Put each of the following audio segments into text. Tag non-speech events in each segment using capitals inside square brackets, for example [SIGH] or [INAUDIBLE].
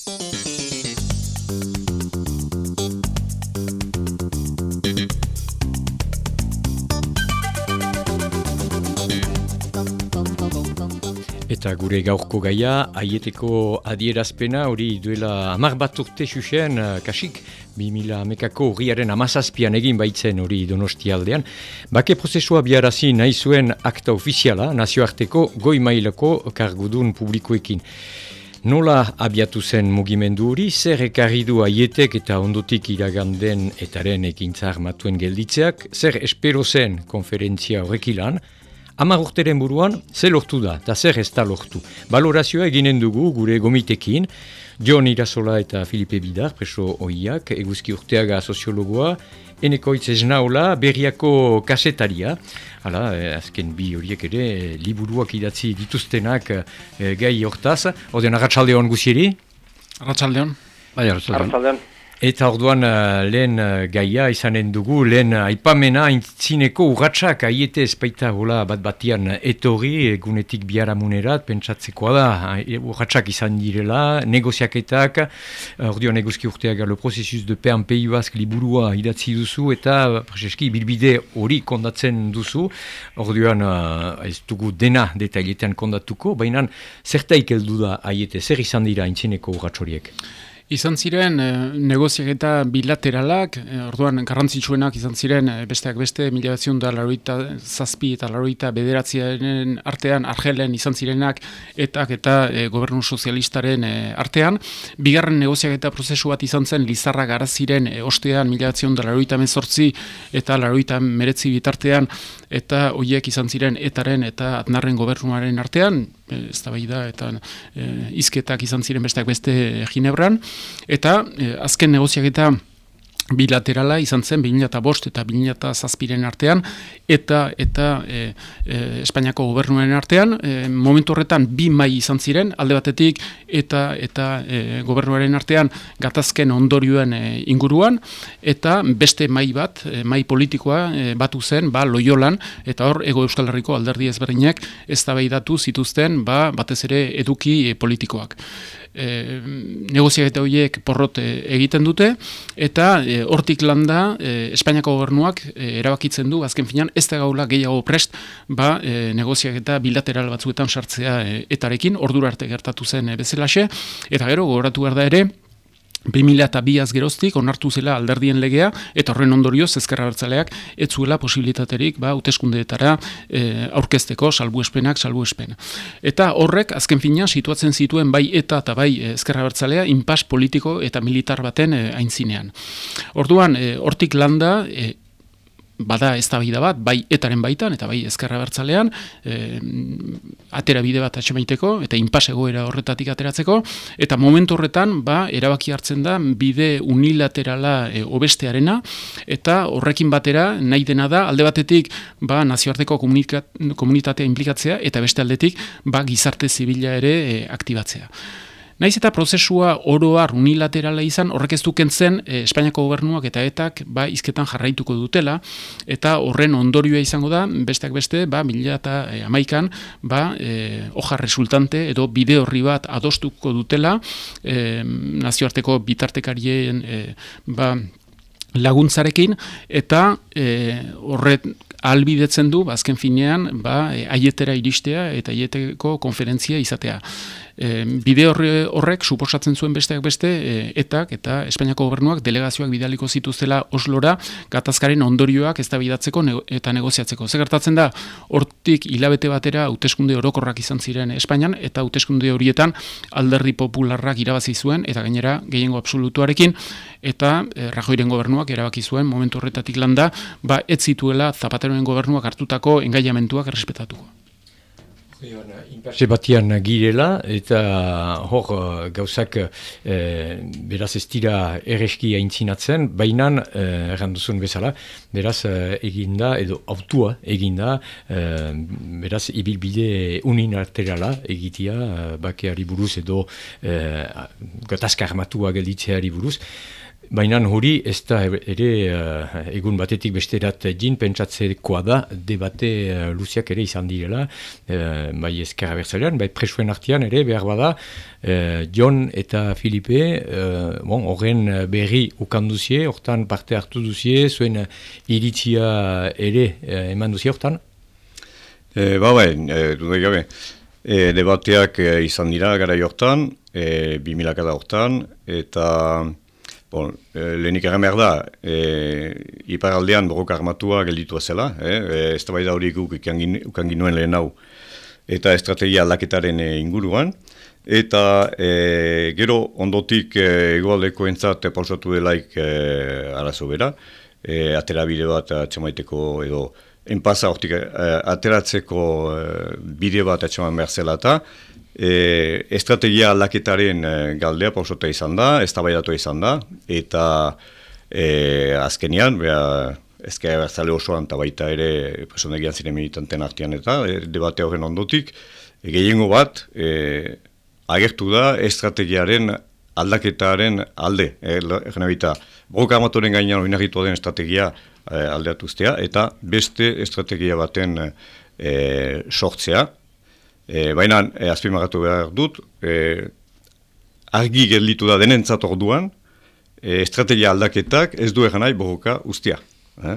Eta gure gaurko gaia, aieteko adierazpena hori duela amar bat urte xuxen, uh, kasik, 2000 amekako horriaren amazazpian egin baitzen hori donosti aldean. Bake prozesua biarazi nahi zuen akta ofiziala, nazioarteko goi mailako kargudun publikoekin. Nola abiatu zen mugimendu hori, zer ekarri du aietek eta ondotik iraganden etaren ekintza armatuen gelditzeak, zer espero zen konferentzia horrekilan, Amar urteren buruan, ze lortu da, eta zer ez da lortu. Balorazioa eginen dugu gure gomitekin, John Irasola eta Filipe Bidar, preso oiak, eguzki urteaga soziologoa, eneko itz naula, berriako kasetaria, hala, eh, azken bi horiek ere, liburuak idatzi dituztenak eh, gai hortaz. Odean, agatsaldeon guzieri? Agatsaldeon. Bai, agatsaldeon. Eta orduan uh, lehen uh, gaia izanen dugu, lehen uh, aipamena intzineko urratxak aiete espaita hola bat batian. Etorri egunetik biharamunerat, pentsatzekoa da, urratxak izan direla, negoziaketak, orduan eguzki urteak le procesus de pean peiuazk liburua idatzi duzu eta prezeski bilbide hori kondatzen duzu, orduan ez dugu dena detailetan kondatuko, baina zertaik heldu da aiete, zer izan dira intzineko urratxoriek? Izan ziren e, negoziaketa bilateralak, e, orduan garrantzitsuenak izan ziren e, besteak beste, mila batzion da laroita zazpi eta laroita bederatziaren artean, argelen izan zirenak etak eta e, gobernu sozialistaren artean. Bigarren negoziaketa prozesu bat izan zen Lizarra garaziren e, ostean mila batzion da laroita mezortzi eta laroita meretzi bitartean eta hoiek izan ziren etaren eta atnarren gobernuaren artean, ez da da, eta e, izketak izan ziren besteak beste Ginebran, eta e, azken negoziak eta bilaterala izan zen 2005 eta 2007 artean eta eta e, e, Espainiako gobernuaren artean e, momentu horretan bi mai izan ziren alde batetik eta eta e, gobernuaren artean gatazken ondorioen e, inguruan eta beste mai bat e, mai politikoa e, batu zen ba Loiolan eta hor Ego Euskal Herriko alderdi ezberdinek eztabaidatu zituzten ba batez ere eduki e, politikoak e, negoziaketa horiek porrot egiten dute eta e, hortik landa e, Espainiako gobernuak e, erabakitzen du azken finan ez da gaula gehiago prest ba e, negoziaketa bilateral batzuetan sartzea e, etarekin ordura arte gertatu zen bezalaxe eta gero gogoratu behar da ere 2000 eta biaz geroztik onartu zela alderdien legea eta horren ondorioz ezkerra bertzaleak ez zuela posibilitaterik ba, uteskundeetara e, aurkezteko salbuespenak salbuespen. Eta horrek azken fina situatzen zituen bai eta eta bai ezkerra bertzalea inpas politiko eta militar baten e, aintzinean. Orduan, e, hortik landa e, bada ez bat, bai etaren baitan, eta bai ezkerra bertzalean, e, atera bide bat atxemaiteko, eta inpasegoera horretatik ateratzeko, eta momentu horretan, ba, erabaki hartzen da, bide unilaterala e, obestearena, eta horrekin batera, nahi dena da, alde batetik, ba, nazioarteko komunitatea implikatzea, eta beste aldetik, ba, gizarte zibila ere e, aktibatzea. Naiz eta prozesua oroar unilaterala izan, horrek ez dukentzen e, Espainiako gobernuak eta etak ba, izketan jarraituko dutela, eta horren ondorioa izango da, besteak beste, ba, mila eta e, amaikan, ba, e, hoja resultante edo bide horri bat adostuko dutela, e, nazioarteko bitartekarien e, ba, laguntzarekin, eta e, horret albidetzen du, ba, finean, ba, aietera iristea eta aieteko konferentzia izatea bide horrek suposatzen zuen besteak beste e, etak eta Espainiako gobernuak delegazioak bidaliko zituztela Oslora gatazkaren ondorioak eztabaidatzeko eta negoziatzeko. Ze gertatzen da hortik hilabete batera hauteskunde orokorrak izan ziren Espainian eta hauteskunde horietan alderdi popularrak irabazi zuen eta gainera gehiengo absolutuarekin eta e, Rajoiren gobernuak erabaki zuen momentu horretatik landa ba ez zituela Zapateroen gobernuak hartutako engaiamentuak errespetatuko. Inperse batian girela eta hor gauzak e, beraz ez dira erreski aintzinatzen, baina erranduzun bezala, beraz eginda edo autua eginda, e, beraz ibilbide unin arterala egitia bakeari buruz edo e, gatazka armatua gelditzeari buruz. Baina hori ez da ere uh, egun batetik besterat egin pentsatzekoa da debate uh, luziak ere izan direla uh, bai ezkerra bertzalean, bai presuen artian ere behar bada uh, John eta Filipe uh, bon, horren berri ukanduzie, hortan parte hartu duzie, zuen iritzia ere uh, eman duzie hortan? E, ba bai, e, dut gabe. E, debateak e, izan dira gara jortan, e, 2000 hortan, eta Bon, e, lehenik erren behar da, e, iparaldean borroka armatua gelditu zela, e, ez da hori guk ukan ginuen lehen hau, eta estrategia aldaketaren e, inguruan, eta e, gero ondotik e, egoaldeko entzat pausatu delaik e, arazo bera, e, atera bide bat atxamaiteko edo enpasa hortik e, ateratzeko e, bide bat atxaman behar zela eta, E, estrategia aldaketaren e, galdea pausota izan da, ez izan da, eta e, azkenian, beha, ezkera bertzale osoan eta baita ere personegian ziren militanten artian eta e, debate horren ondotik, e, gehiengo bat e, agertu da estrategiaren aldaketaren alde, egin abita, boka amatoren gainean oinarritu den estrategia e, aldeatuztea, eta beste estrategia baten e, sortzea, E, Baina, e, azpimagatu behar dut, e, argi gelditu da denentzat orduan, e, estrategia aldaketak ez du egan nahi borroka ustia. Eh?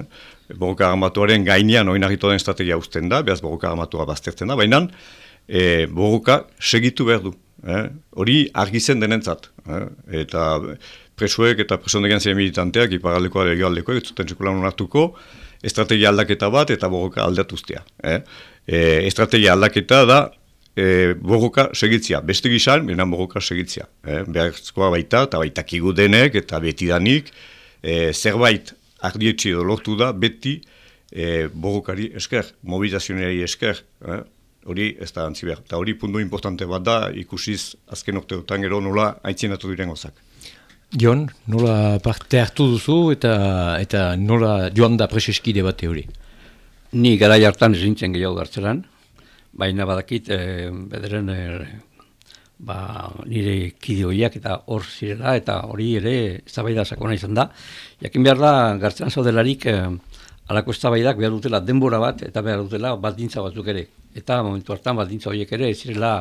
Borroka armatuaren gainean oinarritu den estrategia usten da, behaz borroka armatua baztertzen da, baina e, borroka segitu behar du. Eh? Hori argi zen denentzat. Eh? Eta presuek eta presondegan ziren militanteak, iparaldekoa da egaldekoa, ez zuten txekulan onartuko, estrategia aldaketa bat eta borroka aldatuztea. Eh? E, estrategia aldaketa da, e, borroka segitzia, beste gizan, benan borroka segitzia. E, Behartzkoa baita, eta baita denek eta betidanik, e, zerbait ardietxe edo lortu da, beti e, borrokari esker, mobilizazionari esker, e, hori ez da antzi behar. Eta hori puntu importante bat da, ikusiz azken orteotan gero nola haitzinatu diren gozak. Jon, nola parte hartu duzu eta eta nola joan da preseskide bate hori? Ni gara jartan ez nintzen gehiago gartzelan, baina badakit e, bederen e, ba, nire kideoiak eta hor zirela eta hori ere eztabaida sakona izan da. Jakin behar da gartzen zaudelarik e, alako eztabaidak behar dutela denbora bat eta behar dutela baldintza batzuk ere. Eta momentu hartan baldintza horiek ere zirela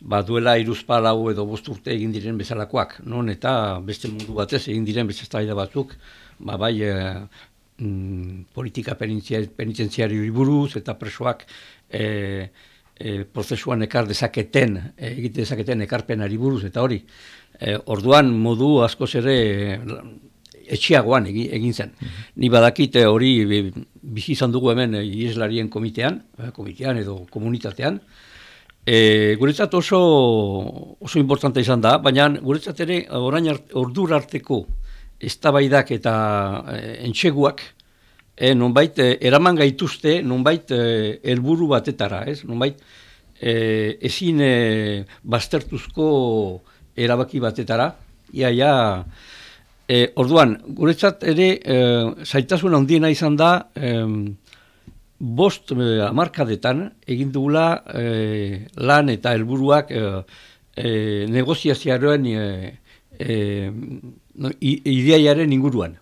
ba, duela iruzpa lau edo bost urte egin diren bezalakoak. Non eta beste mundu batez egin diren beste eztabaida batzuk ba, bai e, mm, politika penitentziari buruz eta presoak e, e, prozesuan ekar dezaketen, e, egite dezaketen ekarpenari buruz, eta hori, e, orduan modu askoz ere etxiagoan egin, zen. Mhm. Ni badakite hori bizi izan dugu hemen ieslarien komitean, komitean edo komunitatean, E, guretzat oso oso importante izan da, baina guretzat ere orain art, ordur arteko eztabaidak eta e, entxeguak e, nonbait e, eraman gaituzte nonbait e, helburu batetara, ez? Nonbait e, ezin e, baztertuzko erabaki batetara, ia ja e, orduan guretzat ere e, zaitasun handiena izan da e, bost e, amarkadetan egin dugula e, lan eta helburuak e, e, negoziazioaren e, e, no, ideaiaren inguruan.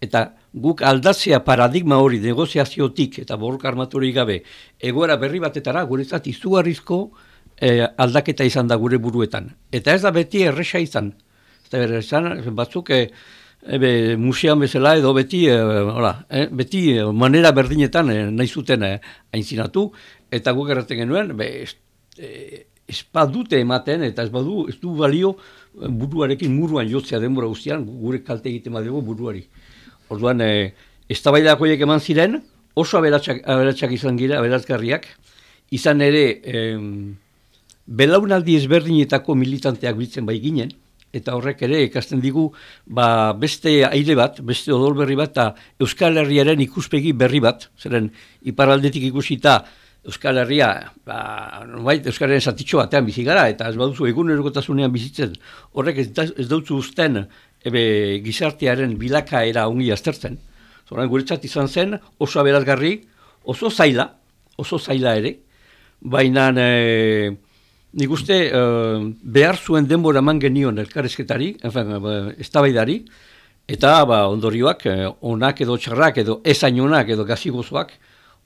Eta guk aldatzea paradigma hori negoziaziotik eta borroka armaturik gabe egoera berri batetara guretzat izugarrizko eh, aldaketa izan da gure buruetan. Eta ez da beti erresa izan. Eta berre izan, batzuk e, ebe, musean bezala edo beti, e, hola, e, beti manera berdinetan e, nahi zuten e, aintzinatu. Eta guk erraten genuen, be, ez, e, ez badute ematen eta ez badu, ez du balio buruarekin muruan jotzea denbora guztian, gure kalte egiten badugu buruari. Orduan, e, ez eman ziren, oso aberatsak, aberatsak izan gira, aberatzgarriak, izan ere, e, belaunaldi ezberdinetako militanteak bitzen bai ginen, eta horrek ere ikasten digu ba, beste aire bat, beste odol berri bat, eta Euskal Herriaren ikuspegi berri bat, zeren iparaldetik ikusita Euskal Herria, ba, nobait, Euskal Herriaren zatitxo batean bizi gara, eta ez baduzu egun erokotasunean bizitzen, horrek ez, ez dutzu usten ebe gizartearen bilakaera ongi aztertzen. Zoran guretzat izan zen oso aberazgarri, oso zaila, oso zaila ere, baina e, nik uste e, behar zuen denbora man genion elkarrezketari, enfen, ez Eta ba, ondorioak, eh, onak edo txarrak edo ezainunak edo gazigozoak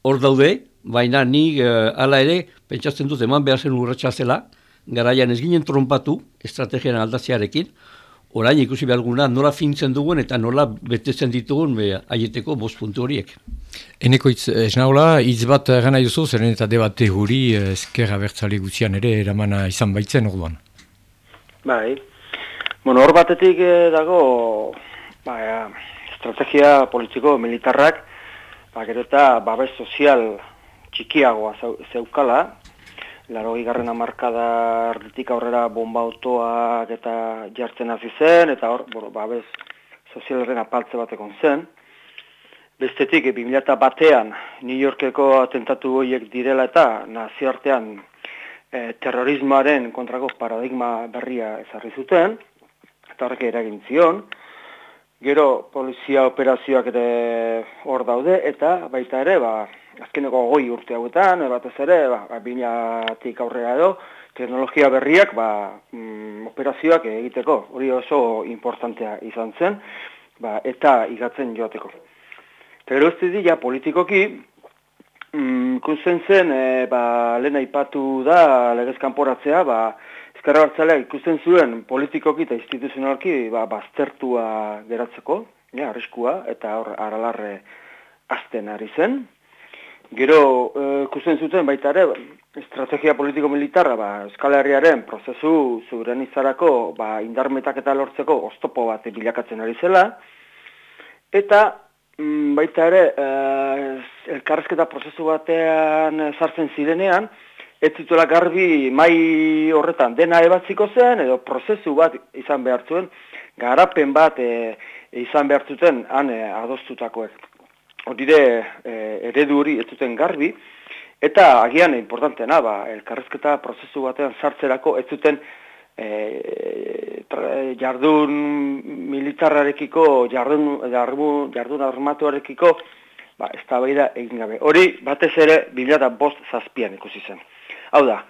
hor daude, baina ni eh, hala ere, pentsatzen dut eman behar zen urratxa zela, garaian ez ginen trompatu estrategian aldatziarekin, orain ikusi behar guna nola fintzen dugun eta nola betetzen ditugun be, aieteko bost puntu horiek. Eneko itz, ez nahola, hitz bat gana duzu, zeren eta debate huri ezker abertzale gutxian ere eramana izan baitzen orduan. Bai, bueno, hor batetik eh, dago ba, estrategia politiko militarrak, ba, gero eta babes sozial txikiagoa zeukala, laro gigarren amarkada erditik aurrera bomba autoak eta jartzen hasi zen, eta hor, bueno, babes sozialaren apaltze batekon zen. Bestetik, 2000 batean, New Yorkeko atentatu horiek direla eta nazioartean e, terrorismoaren kontrako paradigma berria ezarri zuten, eta horrek eragin zion. Gero, polizia operazioak ere hor daude, eta baita ere, ba, azkeneko goi urte hauetan, e, batez ere, ba, binatik aurrera edo, teknologia berriak ba, mm, operazioak egiteko, hori oso importantea izan zen, ba, eta igatzen joateko. Pero ez dira politikoki, mm, ikusten zen, e, ba, lehen aipatu da, legez kanporatzea, ba, ezkerra hartzalea ikusten zuen politikoki eta instituzionalki ba, baztertua geratzeko, ja, arriskua, eta hor aralarre azten ari zen, Gero, eh, ikusten zuten baita ere, estrategia politiko-militarra, ba, eskala herriaren prozesu zurenizarako ba, indarmetak eta lortzeko oztopo bat bilakatzen ari zela, eta mm, baita ere, eh, elkarrezketa prozesu batean sartzen zirenean, ez zituela garbi mai horretan dena ebatziko zen, edo prozesu bat izan behar zuen, garapen bat eh, izan behar zuten han eh, adostutakoek hori e, eredu hori ez zuten garbi, eta agian importantena, ba, elkarrezketa prozesu batean sartzerako ez zuten e, jardun militarrarekiko, jardun, jardun, jardun armatuarekiko, ba, ez da egin gabe. Hori batez ere 2005 zazpian ikusi zen. Hau da,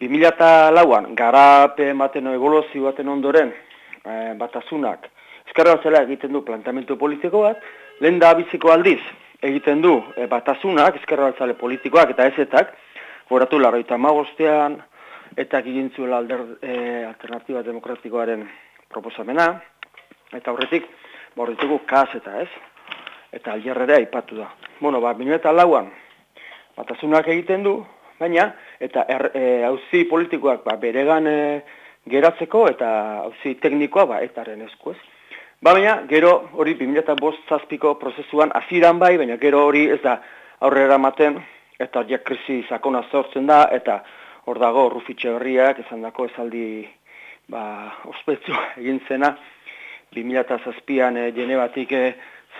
2000 lauan, garape baten evoluzio baten ondoren, e, batasunak, ezkerra zela egiten du plantamentu politiko bat, lehen da biziko aldiz egiten du e, batasunak, ezkerra politikoak eta ezetak, goratu larroita magostean, eta egintzuela alder e, alternatiba demokratikoaren proposamena, eta horretik, borritugu kas eta ez, eta aljerrere aipatu da. Bueno, ba, binu eta lauan, batasunak egiten du, baina, eta er, e, politikoak ba, beregan e, geratzeko, eta hauzi teknikoa, ba, etaren esku ez. Ba, baina, gero hori 2005 zazpiko prozesuan aziran bai, baina gero hori ez da aurrera maten, eta hori krisi sakona zortzen da, eta hor dago rufitxe horriak, esan dako esaldi ba, ospetsu [LAUGHS] egin zena, 2006an e, Genebatik e,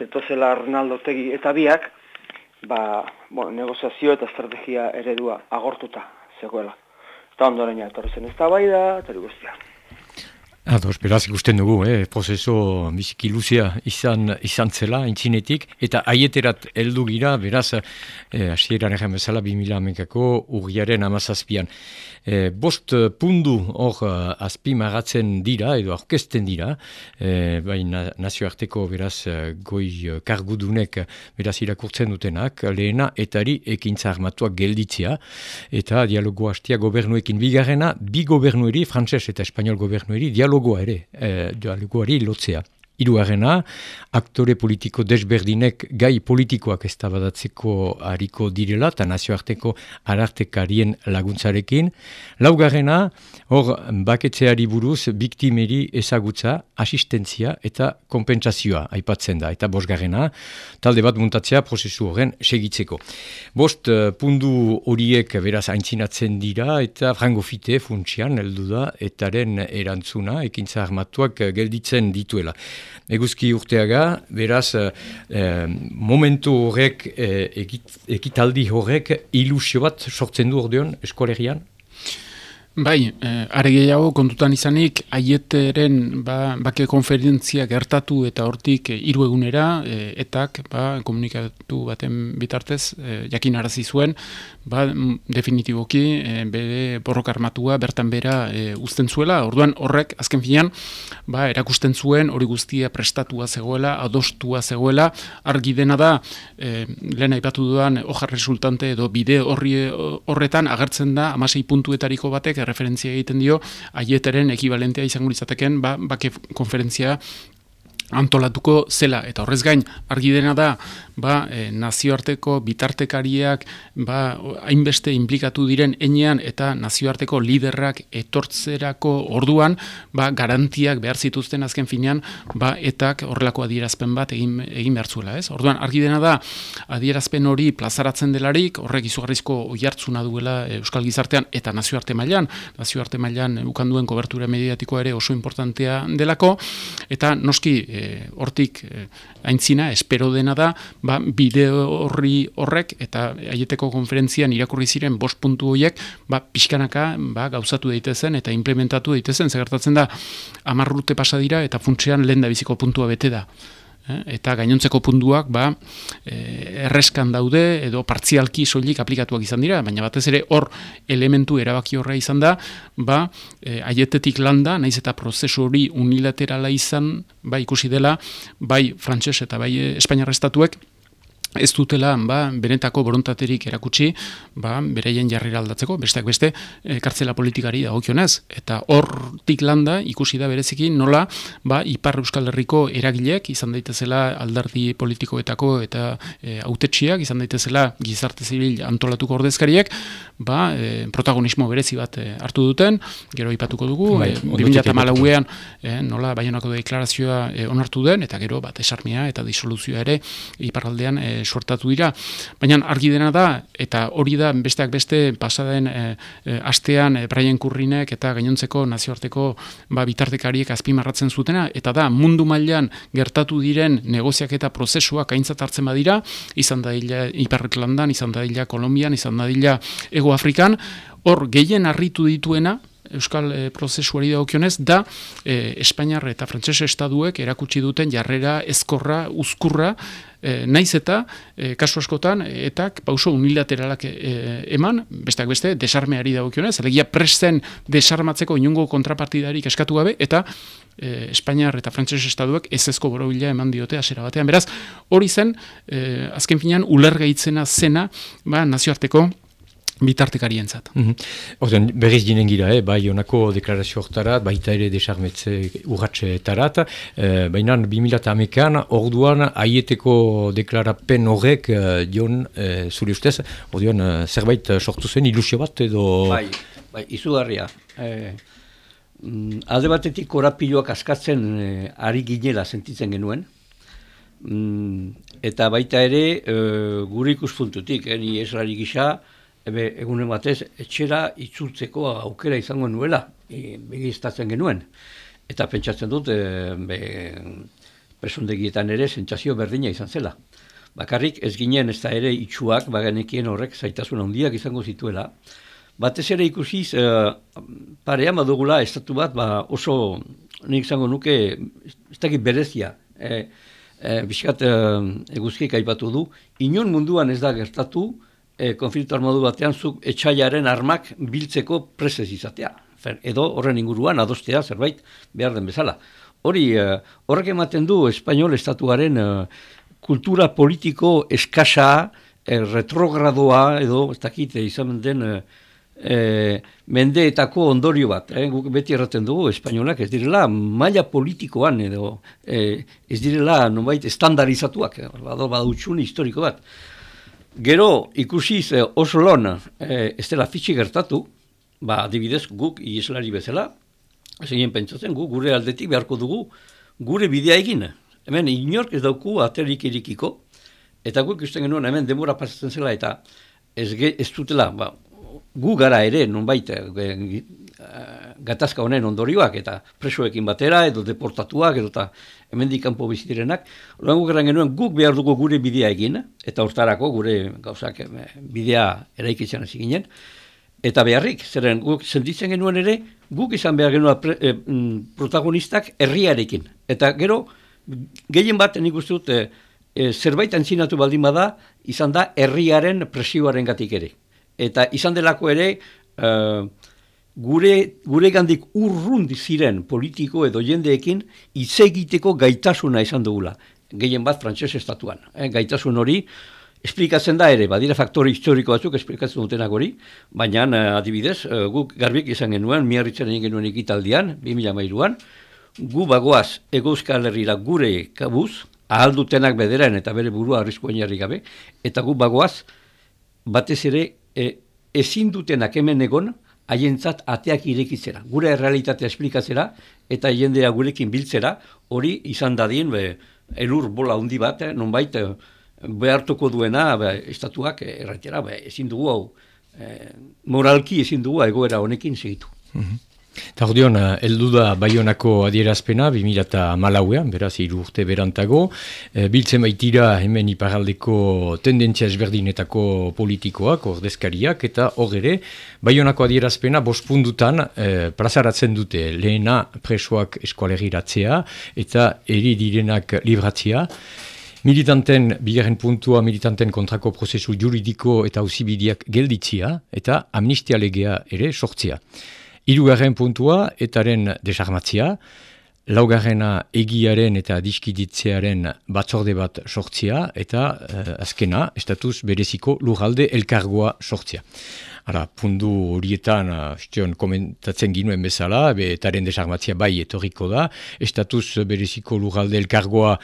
zetozela Arnaldo tegi eta biak, ba, bueno, negoziazio eta estrategia eredua agortuta zegoela. Eta ondoren ja, etorrezen ez da bai da, eta. Ados, beraz ikusten dugu, eh, prozeso biziki luzea izan, izan zela, intzinetik, eta aieterat heldu gira, beraz, eh, asieran egen bezala, 2000 amekako urgiaren amazazpian. Eh, bost pundu hor eh, azpi maratzen dira, edo orkesten dira, eh, bai nazioarteko beraz goi kargudunek beraz irakurtzen dutenak, lehena etari ekintza armatuak gelditzea, eta dialogo hastia gobernuekin bigarrena, bi gobernueri, frantses eta espanol gobernueri, dialogo dialogoa ere, e, dialogoari lotzea. Iruarena, aktore politiko desberdinek gai politikoak ez tabadatzeko hariko direla eta nazioarteko arartekarien laguntzarekin. Laugarrena, hor baketzeari buruz, biktimeri ezagutza, asistentzia eta kompensazioa aipatzen da. Eta bosgarrena, talde bat muntatzea prozesu horren segitzeko. Bost uh, pundu horiek beraz aintzinatzen dira eta frangofite funtsian heldu da etaren erantzuna, ekintza armatuak gelditzen dituela. Eguzki urteaga, beraz, eh, momentu horrek, eh, ekitaldi horrek, ilusio bat sortzen du ordeon eskolerian? Bai, eh, are gehiago kontutan izanik aieteren ba, bake konferentzia gertatu eta hortik eh, hiru egunera eh, etak ba, komunikatu baten bitartez eh, jakin arazi zuen ba, definitiboki eh, bere borroka armatua bertan bera eh, uzten zuela, orduan horrek azken finean ba, erakusten zuen hori guztia prestatua zegoela, adostua zegoela, argi dena da eh, lehen aipatu dudan hoja resultante edo bide horri horretan agertzen da amasei puntuetariko batek referentzia egiten dio. Aieteren ekibalentea izango izateken ba, bake konferentzia antolatuko zela eta horrez gain argi dena da ba, e, nazioarteko bitartekariak ba, hainbeste inplikatu diren enean eta nazioarteko liderrak etortzerako orduan ba, garantiak behar zituzten azken finean ba, etak horrelako adierazpen bat egin, egin behar zuela. Ez? Orduan argi dena da adierazpen hori plazaratzen delarik horrek izugarrizko oihartzuna duela Euskal Gizartean eta nazioarte mailan nazioarte mailan ukanduen kobertura mediatikoa ere oso importantea delako eta noski e, hortik e, aintzina espero dena da ba, bideo horri horrek eta aieteko konferentzian irakurri ziren bost puntu horiek ba, pixkanaka ba, gauzatu daitezen eta implementatu daitezen, zegertatzen da amarrute pasa dira eta funtsean lehen da biziko puntua bete da. Eh, eta gainontzeko puntuak ba, eh, erreskan daude edo partzialki soilik aplikatuak izan dira, baina batez ere hor elementu erabaki horra izan da, ba, e, aietetik landa, naiz eta prozesu hori unilaterala izan, ba, ikusi dela, bai frantses eta bai Espainiar estatuek, ez dutela ba, benetako borontaterik erakutsi ba, bereien jarrera aldatzeko, besteak beste e, kartzela politikari dagokionez. Eta hortik landa ikusi da berezikin nola ba, Ipar Euskal Herriko eragileak izan daitezela aldardi politikoetako eta e, autetxiak izan daitezela gizarte zibil antolatuko ordezkariak ba, e, protagonismo berezi bat e, hartu duten, gero ipatuko dugu bai, e, 2008an e, nola baionako deklarazioa e, onartu den eta gero bat esarmia eta disoluzioa ere Iparraldean e, sortatu dira. Baina argi dena da, eta hori da besteak beste pasaden e, e, astean e, Brian Kurrinek eta gainontzeko nazioarteko ba, bitartekariek azpimarratzen zutena, eta da mundu mailan gertatu diren negoziak eta prozesuak aintzat hartzen badira, izan da illa Iparretlandan, izan da illa Kolombian, izan da illa Ego Afrikan, hor gehien harritu dituena, Euskal e, prozesuari dagokionez da e, Espainiar eta Frantses estaduek erakutsi duten jarrera ezkorra, uzkurra e, naiz eta e, kasu askotan etak pauso unilateralak e, eman, besteak beste, desarmeari dagokionez, alegia presten desarmatzeko inungo kontrapartidarik eskatu gabe, eta e, Espainiar eta Frantses estaduek ez ezko borobila eman diote asera batean. Beraz, hori zen, e, azken finean, ulergaitzena zena, ba, nazioarteko, bitartekarientzat. Mm -hmm. berriz ginen gira, eh? bai honako deklarazio hortarat, baita ere desarmetze urratxe tarat, eh, baina 2008an orduan aieteko deklarapen horrek eh, dion eh, zure ustez, orduan eh, zerbait sortu zen ilusio bat edo... Bai, bai izugarria. Eh, mm, alde batetik korapiloak askatzen eh, ari ginela sentitzen genuen, mm, eta baita ere eh, gure ikuspuntutik, eh, ni esrari gisa, ebe egunen batez etxera itzultzeko aukera izango nuela, e, begiztatzen genuen. Eta pentsatzen dut, e, be, presundegietan ere sentsazio berdina izan zela. Bakarrik ez ginen ez da ere itxuak, bagenekien horrek zaitasun handiak izango zituela. Batez ere ikusiz, e, parea madugula estatu bat, ba oso nik izango nuke, ez dakit berezia, e, e, biskat e, eguzkik aipatu du, inon munduan ez da gertatu, e, konfliktu armadu batean zuk etxaiaren armak biltzeko presez izatea. edo horren inguruan adostea zerbait behar den bezala. Hori, e, horrek ematen du espainol estatuaren e, kultura politiko eskasa, e, retrogradoa, edo ez dakit izan den e, mendeetako ondorio bat. Eh? Guk beti erraten dugu, espainolak ez direla maila politikoan, edo e, ez direla nonbait estandarizatuak, bado badutxun historiko bat. Gero ikusiz eh, oso lon eh, ez dela fitxi gertatu, ba, adibidez guk ieslari bezala, zein pentsatzen guk gure aldetik beharko dugu gure bidea egin. Hemen inork ez dauku aterik irikiko, eta guk ikusten genuen hemen demora pasatzen zela eta ez, ez dutela, ba, gu gara ere, nonbait, eh, gatazka honen ondorioak eta presoekin batera edo deportatuak edo eta hemendik kanpo bizitirenak. Horren guk genuen guk behar dugu gure bidea egin eta hortarako gure gauzak bidea eraikitzen hasi ginen. eta beharrik, zeren guk sentitzen genuen ere, guk izan behar genuen e, protagonistak herriarekin. Eta gero, gehien bat nik uste dut, e, zerbait antzinatu baldin bada, izan da herriaren presioaren gatik ere. Eta izan delako ere, gure, gure gandik urrun ziren politiko edo jendeekin, itzegiteko gaitasuna izan dugula. Gehien bat frantses estatuan. Eh? Gaitasun hori, esplikatzen da ere, badira faktore historiko batzuk esplikatzen dutenak hori, baina uh, adibidez, uh, guk garbik izan genuen, miarritzen egin genuen ekitaldian, 2000 gu bagoaz egozkal herrira gure kabuz, ahaldutenak bederen eta bere burua arriskoen jarri gabe, eta gu bagoaz, batez ere, e, ezin dutenak hemen egon, haientzat ateak irekitzera, gure realitatea esplikatzera, eta jendea gurekin biltzera, hori izan dadien, be, elur bola handi bat, eh, nonbait, eh, behartuko duena be, estatuak erraitera, be, ezin dugu hau, e, moralki ezin dugu egoera honekin segitu. Mm Eta hor dion, eldu da Bayonako adierazpena, 2000 malauean, beraz, iru urte berantago, e, biltzen baitira hemen iparaldeko tendentzia ezberdinetako politikoak, ordezkariak, eta hor ere, Bayonako adierazpena bospundutan e, plazaratzen dute, lehena presoak eskualegiratzea, eta eri direnak libratzea, Militanten, bigarren puntua, militanten kontrako prozesu juridiko eta usibidiak gelditzia eta amnistia legea ere sortzia. Hirugarren puntua, etaren desarmatzia, laugarrena egiaren eta diskiditzearen batzorde bat sortzia eta uh, azkena, estatuz bereziko lugalde elkargoa sortzia. Ara, pundu horietan, uh, komentatzen ginuen bezala, etaren desarmatzia bai etorriko da, estatuz bereziko lugalde elkargoa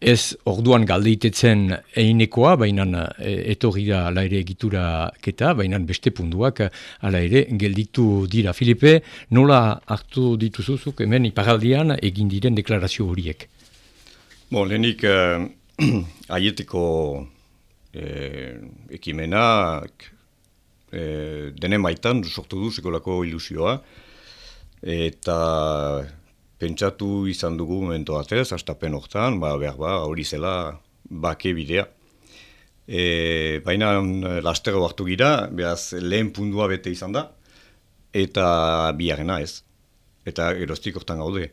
Ez orduan galdeitetzen einekoa, baina e, etorri da ala ere egitura keta, baina beste punduak ala ere gelditu dira. Filipe, nola hartu dituzuzuk hemen iparaldian egin diren deklarazio horiek? Bon, lehenik eh, [CLEARS THROAT] aieteko eh, ekimenak eh, denen baitan sortu du sekolako ilusioa eta pentsatu izan dugu momentu batez, astapen hortan, ba, behar ba, hori zela bake bidea. E, baina laster hartu gira, behaz lehen pundua bete izan da, eta biharena ez. Eta erostik hortan gaude.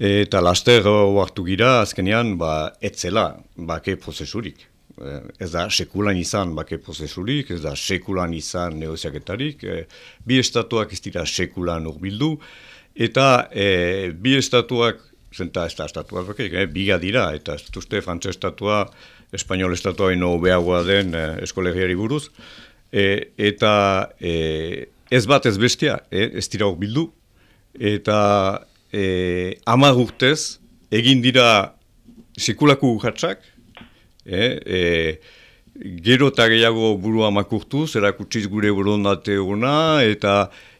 Eta laster hartu gira, azkenean, ba, etzela bake prozesurik. E, ez da sekulan izan bake prozesurik, ez da sekulan izan negoziaketarik, e, bi estatuak ez dira sekulan urbildu, Eta e, bi estatuak, zenta ez da estatuak bakik, e, biga dira, eta ez duzte frantze estatua, espainol estatua ino behagoa den e, eskolegiari buruz, e, eta e, ez bat ez bestia, e, ez dira hor bildu, eta e, amar urtez, egin dira sekulako urratxak, e, e, gero eta gehiago burua makurtu, zerakutsiz gure burundate eguna, eta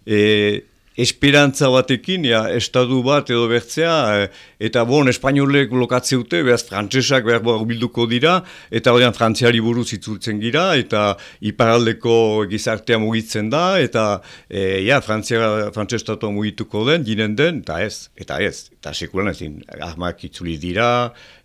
e, esperantza batekin, ja, estadu bat edo bertzea, eh, eta bon, espainolek lokatzeute, behaz frantsesak behar bilduko dira, eta horrean frantziari buruz itzultzen gira, eta iparaldeko gizartea mugitzen da, eta e, ja, frantzestatua mugituko den, ginen den, eta ez, eta ez, eta sekulan ezin, ahmak itzuli dira,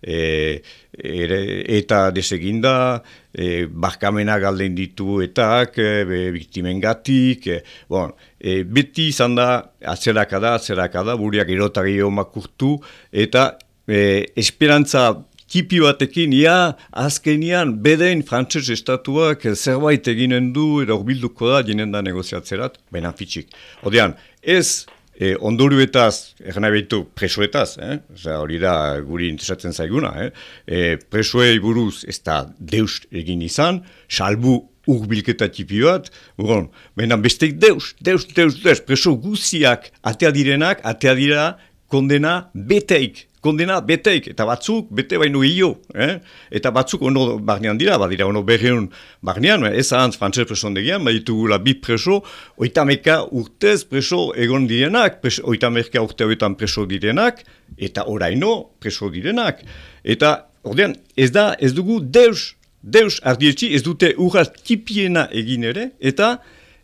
e, ere, eta deseginda, e, barkamena galden ditu etak, e, biktimen gatik, e, bon, e, beti izan da, atzeraka da, buriak erotari makurtu, eta e, esperantza tipi batekin, ja, azkenian, bedein frantzes estatuak zerbait eginen du, edo bilduko da, jenen da negoziatzerat, baina fitxik. Odean, ez E, ondoruetaz, egan nahi behitu, presoetaz, eh? hori da guri interesatzen zaiguna, eh? e, presoei buruz ez da deus egin izan, salbu urbilketa tipi bat, baina bestek deus, deus, deus, deus, preso guziak atea direnak, atea dira kondena beteik, kondena beteik, eta batzuk bete baino hio, eh? eta batzuk ono barnean dira, badira ono berreun barnean, ez ahantz frantzes preso ondegian, baditugula bi preso, oitameka urtez preso egon direnak, preso, oitameka urte horretan preso direnak, eta oraino preso direnak. Eta, ordean, ez da, ez dugu deus, deus ardietxi, ez dute urraz tipiena egin ere, eta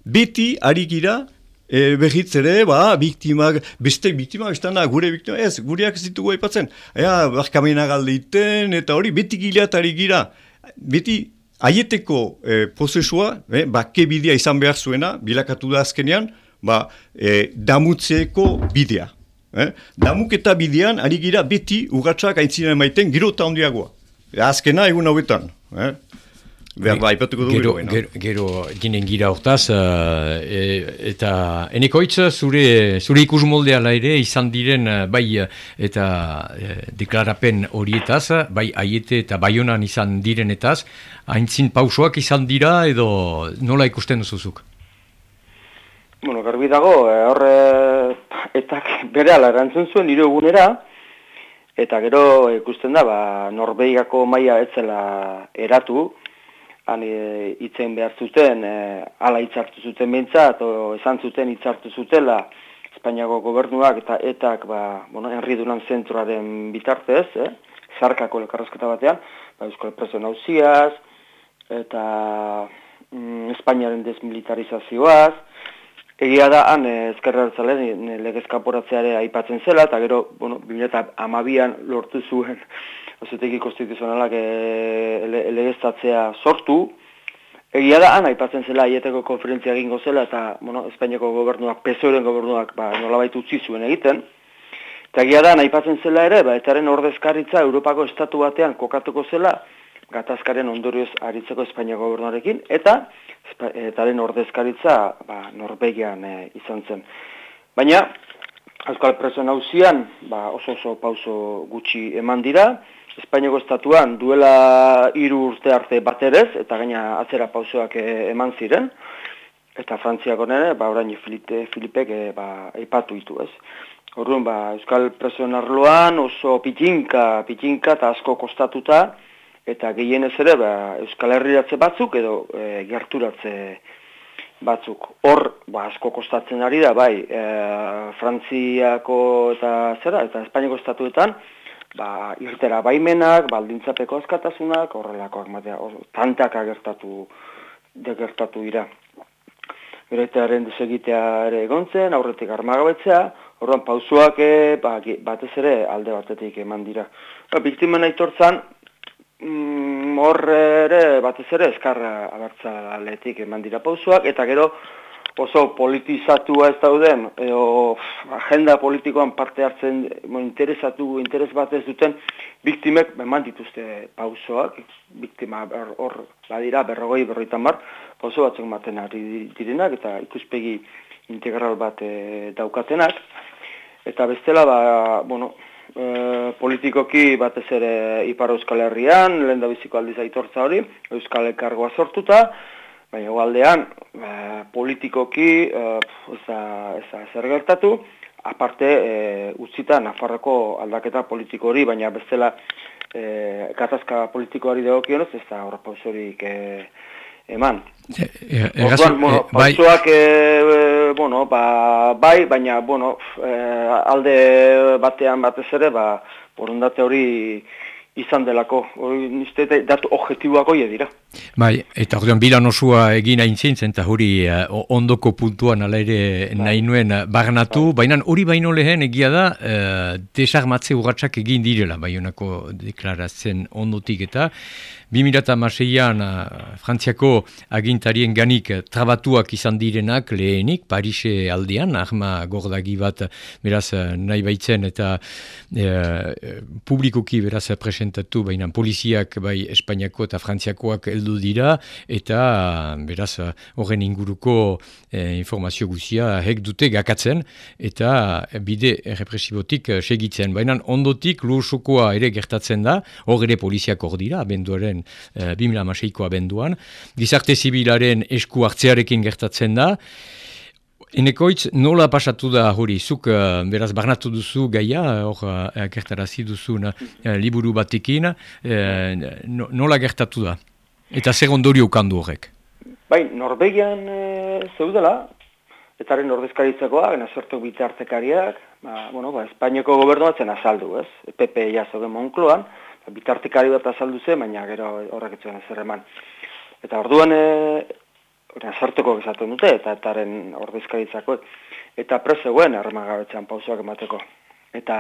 beti ari gira, E, behitz ere, ba, biktimak, beste biktimak, da, gure biktimak, ez, gureak ez ditugu aipatzen. Ea, barkamena galdeiten, eta hori, beti gileatari gira. Beti aieteko e, prozesua, e, ba, bidea izan behar zuena, bilakatu da azkenean, ba, e, damutzeeko bidea. Eh? Damuk eta bidean, ari gira beti urratxak aintzinen maiten giro eta ondiagoa. Azkena egun hauetan. Eh? Behar ba, ipatuko dugu. Gero, gero, gero ginen gira hortaz, uh, eta enekoitz zure, zure ikus moldea ere izan diren uh, bai eta uh, deklarapen horietaz, bai aiete eta bai honan izan direnetaz, haintzin pausoak izan dira edo nola ikusten duzuzuk? Bueno, garbi dago, horre eta bere ala erantzun zuen nire egunera, eta gero ikusten da, ba, Norbeiako maila etzela eratu, han e, itzen behar zuten, e, ala hitzartu zuten behintzat, o esan zuten hitzartu zutela, Espainiako gobernuak eta etak, ba, bueno, Henri Dunan zentroaren bitartez, eh? zarkako lekarrezketa batean, ba, Euskal Preso nauziaz, eta mm, Espainiaren desmilitarizazioaz, Egia da, han ezkerra hartzale, legezkaporatzeare aipatzen zela, eta gero, bueno, 2008an lortu zuen ozeteki konstituzionalak e, legeztatzea sortu. Egia da, han aipatzen zela, aieteko konferentzia egingo zela, eta, bueno, Espainiako gobernuak, PSOEren gobernuak, ba, nolabait utzi zuen egiten. Eta egia da, aipatzen zela ere, ba, etaren ordezkaritza Europako estatu batean kokatuko zela, gatazkaren ondorioz aritzeko Espainiako gobernuarekin, eta etaren ordezkaritza ba, Norvegian e, izan zen. Baina, Euskal Preso nauzian ba, oso oso pauso gutxi eman dira, Espainiako estatuan duela hiru urte arte baterez, eta gaina atzera pausoak e, eman ziren, eta Frantziako nere, ba, orain Filipe, Filipek e, ba, eipatu ditu ez. Horren, ba, Euskal Preso arloan oso pitinka, pitinka eta asko kostatuta, eta gehienez ere ba, Euskal Herriratze batzuk edo e, gerturatze batzuk. Hor ba, asko kostatzen ari da, bai, e, Frantziako eta zera, eta Espainiako estatuetan, ba, irtera baimenak, baldintzapeko askatasunak, horrelakoak matea, tantak agertatu, degertatu dira. Geretearen desegitea ere egontzen, aurretik armagabetzea, Orduan, pausuak e, ba, batez ere alde batetik eman dira. Ba, biktimen aitortzan, Mm, hor ere, batez ere, eskarra abertza aletik eman dira pausuak, eta gero oso politizatua ez dauden, edo agenda politikoan parte hartzen, mo, interesatu, interes bat ez duten, biktimek eman dituzte pausoak, biktima hor badira, berrogoi, berroitan bar, pauso batzuk maten ari direnak, eta ikuspegi integral bat e, daukatenak, eta bestela, ba, bueno, e, politikoki batez ere Ipar Euskal Herrian, lehen da biziko aldiz aitortza hori, Euskal Ekargoa sortuta, baina gualdean e, politikoki e, ez zer gertatu, aparte e, utzita Nafarroko aldaketa politiko hori, baina bestela e, katazka politikoari dagokionez, ez da horra pausorik e, eman. E, e, Orduan, bueno, e, bai, e, bueno, ba, bai, baina, bueno, alde batean batez ere, ba, borondate hori izan delako, hori nizte datu objektiboak hori dira. Bai, eta orduan bilan osua egin hain zintzen, eta hori uh, ondoko puntuan ala ere bai. nahi nuen barnatu, bai. baina hori baino lehen egia da, uh, desarmatze urratxak egin direla, bai honako deklaratzen ondotik eta, 2006an uh, Frantziako agintarien ganik trabatuak izan direnak lehenik, Parise aldean, arma gordagi bat beraz nahi baitzen eta uh, publikoki beraz presentatu, baina poliziak bai Espainiako eta Frantziakoak heldu dira eta beraz horren inguruko eh, informazio guzia hek dute gakatzen eta bide represibotik segitzen. Baina ondotik lusukoa ere gertatzen da, hor ere poliziak hor dira, abenduaren, e, 2006ko abenduan, gizarte zibilaren esku hartzearekin gertatzen da, Enekoitz, nola pasatu da hori, zuk uh, beraz barnatu duzu gaia, hor uh, gertarazi duzu uh, liburu batekin, uh, nola gertatu da? Eta zer ondori ukandu horrek? Bai, Norvegian e, zeudela, etaren ordezkaritzakoa, gena sortu bitartekariak, ba, bueno, ba, Espainiako gobernu batzen azaldu, ez? PP jaso den Monkloan, bitartekari bat azaldu zen, baina gero horrek etzen zer eman. Eta orduan, e, sartuko esaten dute, eta etaren ordezkaritzako, eta prezeuen armagabetzean pausuak emateko. Eta,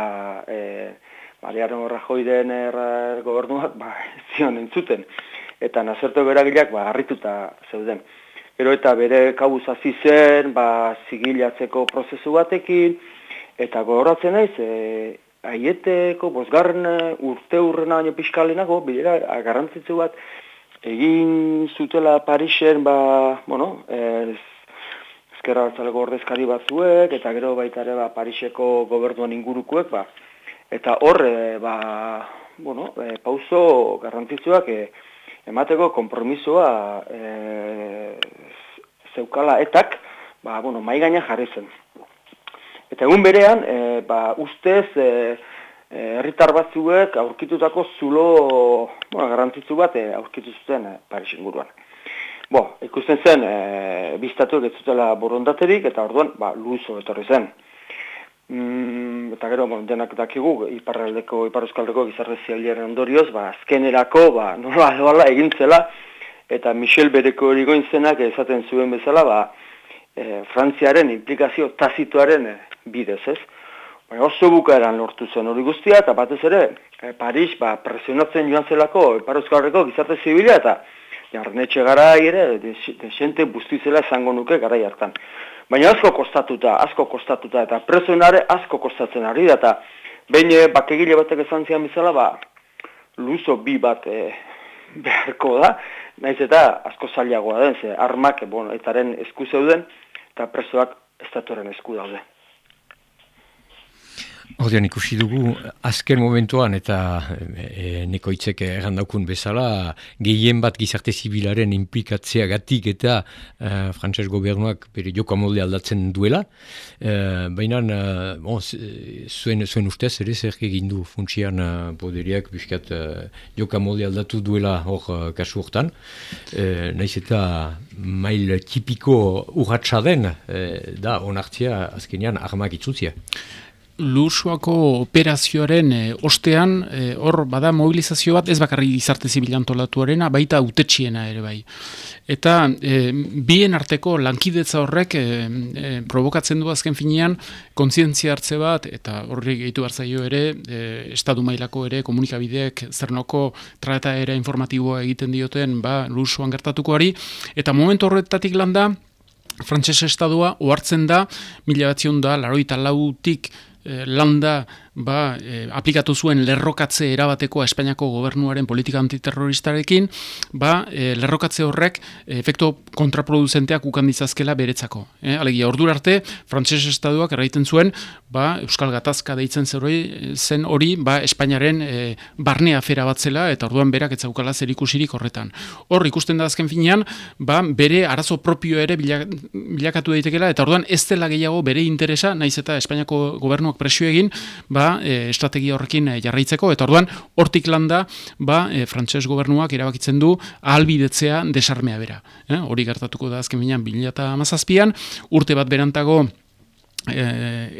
e, Mariano Rajoy den er, gobernuak, ba, zion entzuten eta nazertu beragileak ba, harrituta zeuden. Gero eta bere kabuz hasi zen, ba, zigilatzeko prozesu batekin, eta gogoratzen naiz, e, aieteko, bosgarren urte urrena baino pixkalenako, bilera, garrantzitzu bat, egin zutela Parisen, ba, bueno, ez, ezkerra hartzaleko ordezkari batzuek, eta gero baita ere ba, Pariseko gobernuan ingurukuek, ba, eta horre, ba, bueno, e, pauso garrantzitsuak e, emateko kompromisoa e, zeukala etak, ba, bueno, mai gaina jarri zen. Eta egun berean, e, ba, ustez, e, herritar batzuek aurkitutako zulo bueno, garrantzitsu bat eh, aurkitu zuten e, Paris inguruan. Bo, ikusten zen, e, biztatu ez zutela borondaterik, eta orduan, ba, luizo etorri zen. Mm, eta gero, bon, denak dakigu, iparraldeko, ipar euskaldeko gizarre zialiaren ondorioz, ba, azkenerako, ba, nola, nola egin zela, eta Michel Bereko erigoin zenak esaten zuen bezala, ba, e, Frantziaren implikazio tazituaren bidez, ez? Baina oso bukaeran lortu zen hori guztia, eta batez ere, e, Paris ba, presionatzen joan zelako, Ipar Euskarreko gizarte zibila, eta jarnetxe gara ere, desente bustizela esango nuke gara hartan. Baina asko kostatuta, asko kostatuta, eta presionare asko kostatzen ari da, eta behin eh, bakegile batek esan zian bizala, ba, luzo bi bat e, beharko da, naiz eta asko zailagoa den, ze armak, bueno, etaren esku zeuden, eta presoak estatuaren esku daude. Ordean ikusi dugu, azken momentuan eta e, neko itzek errandaukun bezala, gehien bat gizarte zibilaren implikatzea gatik eta e, frantses gobernuak bere joko molde aldatzen duela. E, Baina, e, bon, zuen, zuen ustez, ere zer egin du funtsian e, poderiak biskat e, joko molde aldatu duela hor kasu hortan. E, naiz eta mail tipiko urratsa den, e, da onartzea azkenean armak itzutzia. Lursuako operazioaren e, ostean, eh, hor bada mobilizazio bat, ez bakarri izarte zibilan tolatuarena, baita utetxiena ere bai. Eta e, bien arteko lankidetza horrek e, provokatzen du azken finean, kontzientzia hartze bat, eta horri gehitu hartzaio ere, e, estadu mailako ere, komunikabideek zernoko trata ere informatiboa egiten dioten, ba, lursuan gertatukoari, eta momentu horretatik landa, Frantses estadua ohartzen da, mila batzion da, laroita lautik landa ba, e, aplikatu zuen lerrokatze erabateko Espainiako gobernuaren politika antiterroristarekin, ba, e, lerrokatze horrek efektu kontraproduzenteak ukan dizazkela beretzako. E, alegia, ordur arte, frantses estaduak erraiten zuen, ba, Euskal Gatazka deitzen zen hori, ba, Espainiaren e, barne afera batzela, eta orduan berak etzaukala zer ikusirik horretan. Hor, ikusten da azken finean, ba, bere arazo propio ere bilakatu daitekela, eta orduan ez dela gehiago bere interesa, naiz eta Espainiako gobernuak presio egin, ba, e, estrategia horrekin e, jarraitzeko eta orduan hortik landa ba e, frantses gobernuak erabakitzen du ahalbidetzea desarmea bera eh? hori gertatuko da azken binean 2017an urte bat berantago e,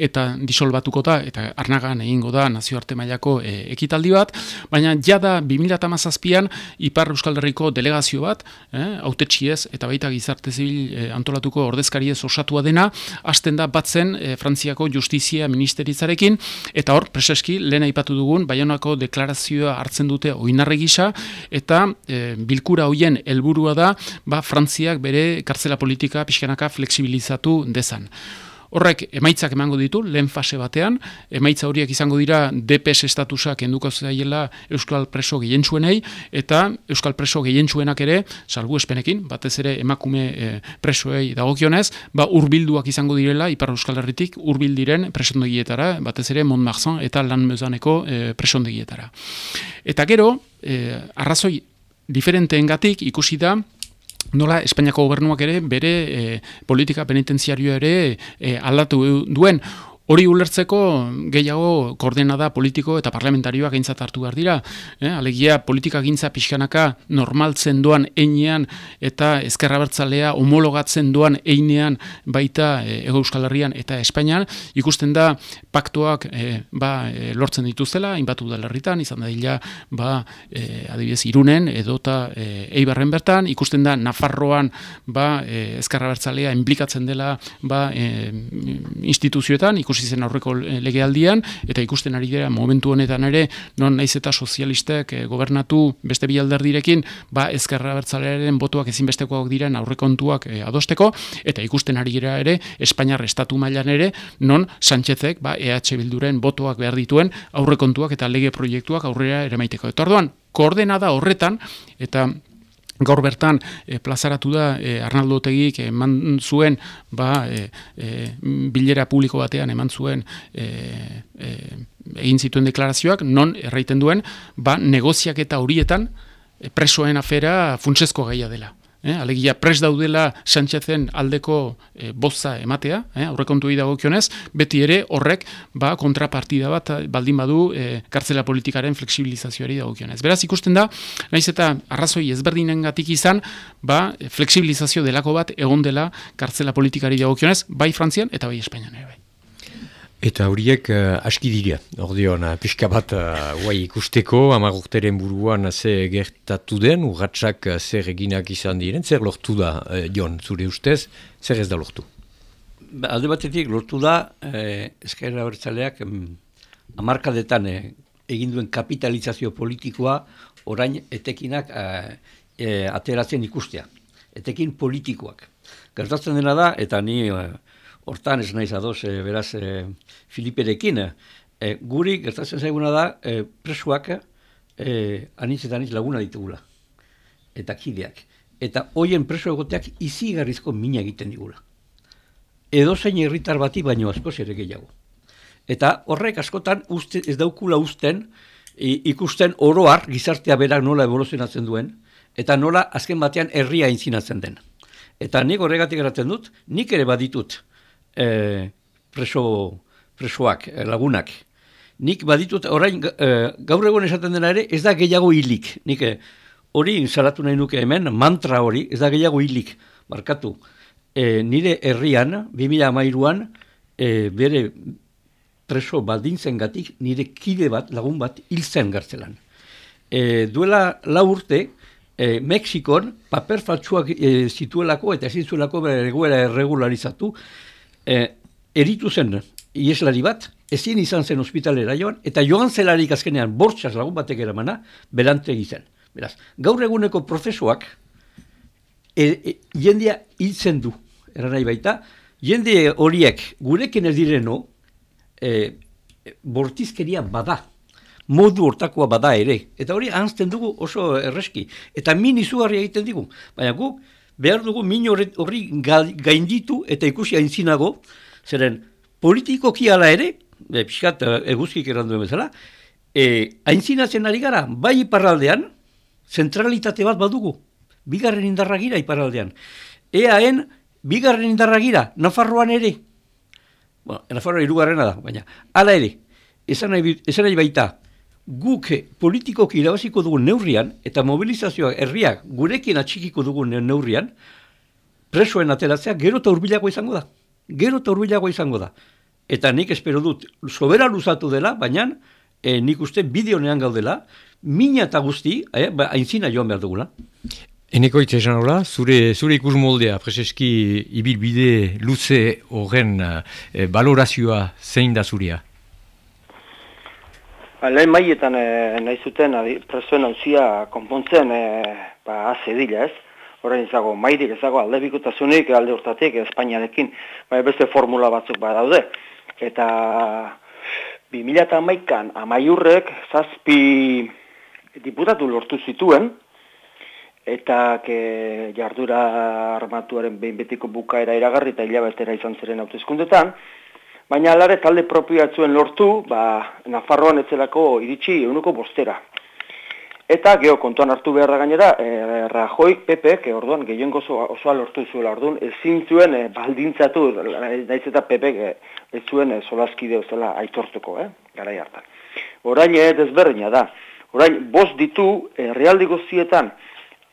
eta disolbatuko da eta arnagan egingo da nazioarte mailako e, ekitaldi bat, baina jada 2017an Ipar Euskal Herriko delegazio bat, eh, autetxiez eta baita gizarte zibil e, antolatuko ordezkariez osatua dena, hasten da batzen e, Frantziako Justizia Ministeritzarekin eta hor preseski lehen aipatu dugun Baionako deklarazioa hartzen dute oinarre gisa eta e, bilkura hoien helburua da ba Frantziak bere kartzela politika pixkanaka fleksibilizatu dezan. Horrek emaitzak emango ditu, lehen fase batean, emaitza horiek izango dira DPS estatusak enduko zaiela Euskal Preso gehientsuenei, eta Euskal Preso gehientsuenak ere, salgu espenekin, batez ere emakume e, presoei dagokionez, ba urbilduak izango direla, Ipar Euskal Herritik, urbildiren presondegietara, batez ere Montmarsan eta Lanmezaneko e, presondegietara. Eta gero, e, arrazoi diferenteengatik ikusi da, nola Espainiako gobernuak ere bere e, politika penitenziarioa ere e, aldatu duen Hori ulertzeko gehiago koordenada politiko eta parlamentarioak gintzat hartu behar dira. Eh? Alegia politika gintza pixkanaka normaltzen doan einean eta ezkerra bertzalea homologatzen doan einean baita e, Ego Euskal Herrian eta Espainian. Ikusten da paktuak e, ba, e, lortzen dituzela, inbatu da lerritan, izan da dila ba, e, adibidez irunen edota e, eibarren bertan. Ikusten da Nafarroan ba, e, ezkerra bertzalea implikatzen dela ba, e, instituzioetan. Ikusten ikusi zen aurreko legealdian, eta ikusten ari dira momentu honetan ere, non naiz eta sozialistek e, gobernatu beste bi alderdirekin, ba ezkerra bertzalearen botuak ezinbestekoak diren aurrekontuak e, adosteko, eta ikusten ari dira ere, Espainiar estatu mailan ere, non Sánchezek ba, EH Bilduren botoak behar dituen aurrekontuak eta lege proiektuak aurrera ere maiteko. Eta orduan, koordenada horretan, eta gaur bertan e, plazaratu da e, Arnaldo Tegik eman zuen ba, e, bilera publiko batean eman zuen e, egin zituen deklarazioak non erraiten duen ba, negoziak eta horietan presoen afera funtsezko gaia dela eh, alegia pres daudela Sánchezen aldeko eh, boza ematea, eh, aurrekontu dagokionez, beti ere horrek ba, kontrapartida bat baldin badu eh, kartzela politikaren fleksibilizazioari dagokionez. Beraz ikusten da, naiz eta arrazoi ezberdinengatik izan, ba, fleksibilizazio delako bat egon dela kartzela politikari dagokionez, bai Frantzian eta bai Espainian ere bai. Eta horiek uh, aski dira, ordeon, uh, pixka bat uh, ikusteko, amagurteren buruan ze gertatu den, urratxak uh, zer eginak izan diren, zer lortu da, uh, Jon, zure ustez, zer ez da lortu? Ba, alde batetik lortu da, eh, eskaira bertzaleak, amarkadetan eh, egin duen kapitalizazio politikoa, orain etekinak eh, eh, ateratzen ikustea. Etekin politikoak. Gertatzen dena da, eta ni... Eh, hortan ez naiz adoz, e, beraz, e, Filiperekin, e, guri gertatzen zaiguna da, e, presuak e, anitz eta anitz laguna ditugula, eta kideak. Eta hoien preso egoteak izi garrizko mina egiten digula. Edo zein herritar bati baino asko ere gehiago. Eta horrek askotan uste, ez daukula usten, ikusten oroar gizartea berak nola evoluzionatzen duen, eta nola azken batean herria intzinatzen den. Eta nik horregatik eratzen dut, nik ere baditut, e, preso, presoak, e, lagunak. Nik baditut, orain, e, gaur egon esaten dena ere, ez da gehiago hilik. Nik hori salatu nahi nuke hemen, mantra hori, ez da gehiago hilik. Barkatu, e, nire herrian, 2008an, e, bere preso baldintzen gatik, nire kide bat, lagun bat, hil zen gartzelan. E, duela lau urte, e, Mexikon paper faltsuak e, zituelako eta ezin zuelako bere erregularizatu, eh, eritu zen ieslari bat, ezin izan zen ospitalera joan, eta joan zelarik azkenean bortxas lagun batek eramana, berante egiten. Beraz, gaur eguneko prozesuak e, e, jendia hiltzen du, nahi baita, jende horiek gurekin ez direno, e, bortizkeria bada, modu hortakoa bada ere, eta hori anzten dugu oso erreski, eta min izugarria egiten digu, baina guk, behar dugu min horri gainditu eta ikusi aintzinago, zeren politikoki ala ere, e, pixkat e, eguzkik errandu bezala, e, aintzinatzen ari gara, bai iparraldean, zentralitate bat badugu, bigarren indarra gira iparraldean. Eaen, bigarren indarra gira, Nafarroan ere, bueno, Nafarroa irugarrena da, baina, ala ere, esan nahi, esan nahi baita, guk politikoki irabaziko dugun neurrian, eta mobilizazioak herriak gurekin atxikiko dugun neurrian, presoen ateratzea gero eta urbilago izango da. Gero eta urbilago izango da. Eta nik espero dut, sobera luzatu dela, baina e, nik uste bideonean gaudela, mina eta guzti, e, ba, aintzina joan behar dugula. Eneko itxesan hola, zure, zure ikus moldea, preseski ibilbide luze horren e, balorazioa zein da zuria? Ba, lehen maietan e, nahi zuten presoen hauzia konpontzen e, ba, haze dila ez. Horrein izago, mairik ezago alde bikutasunik alde urtatik Espainiarekin, ba, beste formula batzuk ba daude. Eta 2008an amaiurrek zazpi diputatu lortu zituen, eta ke, jardura armatuaren behin betiko bukaera iragarri eta hilabetera izan ziren hautezkundetan, baina alare talde propioatzuen lortu, ba, Nafarroan etzelako iritsi eunuko bostera. Eta geho kontuan hartu behar da gainera, e, Rajoik Pepe, que orduan gehiengo osoa lortu zuela orduan, ezin zuen e, baldintzatu, naiz eta Pepe ez zuen e, solaskide zela aitortuko, eh, gara hartan. Orain ez ezberdina da, orain bost ditu, e, realdi gozietan,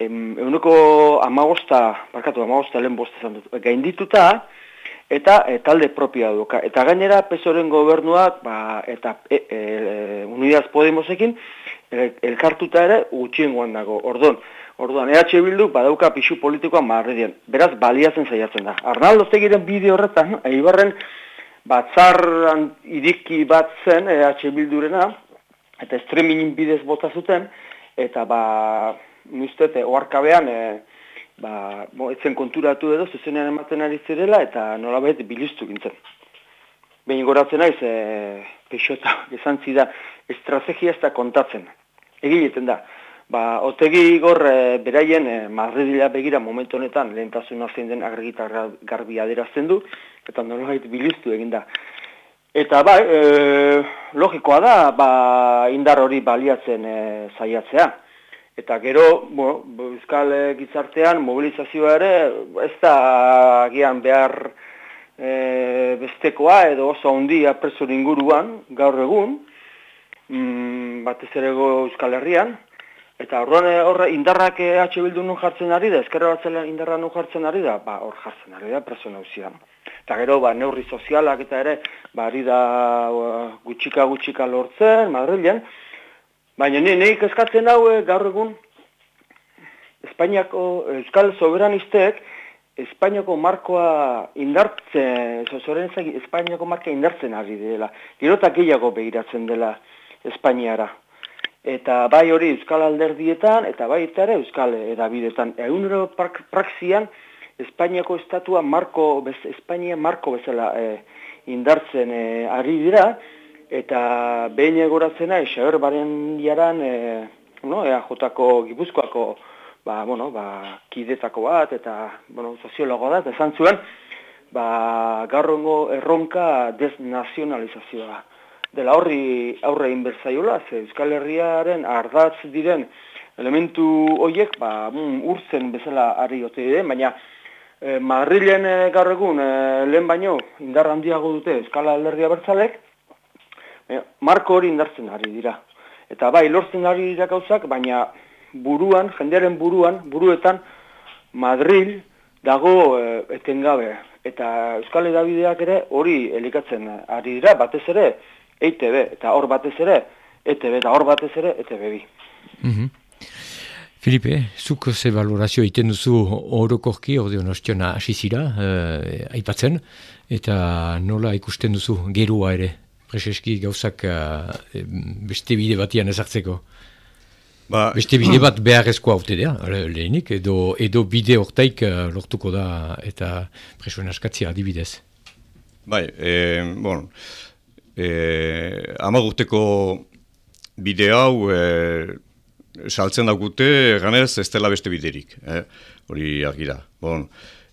eunuko amagosta, barkatu amagosta lehen bost ezan dut, gaindituta, eta e, talde propioa duka. Eta gainera, pesoren gobernuak, ba, eta e, e, Unidaz Podemosekin, elkartuta ere gutxiengoan dago. Orduan, orduan EH Bildu badauka pixu politikoa marri Beraz, baliatzen zaiatzen da. Arnaldo zegiren bideo horretan, eibarren, batzar iriki bat zen EH Bildurena, eta estreminin bidez bota zuten, eta ba, nuztete, oarkabean, e, ba, bo, etzen konturatu edo, zuzenean ematen ari zirela, eta nola behit biluztu gintzen. Behin goratzen naiz, e, peixota, [LAUGHS] esan zida, estrategia ez da kontatzen. Egileten da. Ba, otegi gor e, beraien e, begira momentu honetan lehentasun zein den agregita garbi aderazten du, eta nolait biluztu egin da. Eta bai, e, logikoa da, ba, indar hori baliatzen e, zaiatzea. Eta gero, bo, Euskal Gizartean mobilizazioa ere, ez da agian behar e, bestekoa edo oso handia presur inguruan, gaur egun, mm, batez ere Euskal Herrian, eta horren horre indarrak EH Bildu nun jartzen ari da, ezkerra batzela indarra nun jartzen ari da, ba hor jartzen ari da preso nauzian. Eta gero, ba, neurri sozialak eta ere, ba, ari da gutxika gutxika lortzen, Madrilen, Baina ni neik eskatzen hau eh, gaur egun Espainiako Euskal Soberanistek Espainiako markoa indartzen, zozoren Espainiako marka indartzen ari dela. Girota gehiago begiratzen dela Espainiara. Eta bai hori Euskal Alderdietan eta bai eta ere Euskal Edabidetan. Egunero praxian Espainiako estatua marko, bez, Espainia marko bezala e, indartzen e, ari dira eta behin egoratzena esaber baren jaran e, no, ea jotako gipuzkoako ba, bueno, ba, kidetako bat eta bueno, soziologo da, esan zuen ba, garrongo erronka desnazionalizazioa dela horri aurre inbertsaiola, ze Euskal Herriaren ardatz diren elementu horiek ba, mm, urtzen bezala ari ote dire, baina e, Madrilen e, gaur egun e, lehen baino indar handiago dute Euskal Alderria bertzalek, Eh, marko hori indartzen ari dira. Eta bai, lortzen ari dira gauzak, baina buruan, jendearen buruan, buruetan, Madril dago e, etengabe. Eta Euskal Edabideak ere hori elikatzen ari dira, batez ere EITB, eta hor batez ere ETB, eta hor batez ere ETB bi. Mm Filipe, zuk ze valorazio iten duzu orokorki, ordeon ostiona asizira, eh, aipatzen, eta nola ikusten duzu gerua ere? Preseski gauzak uh, beste bide batian ezartzeko. Ba, beste bide bat beharrezko haute da, lehenik, edo, edo bide hortaik uh, lortuko da eta presoen askatzia adibidez. Bai, e, bon, e, amagurteko bide hau e, saltzen daukute ganez ez dela beste biderik, eh? hori argi da. Bon,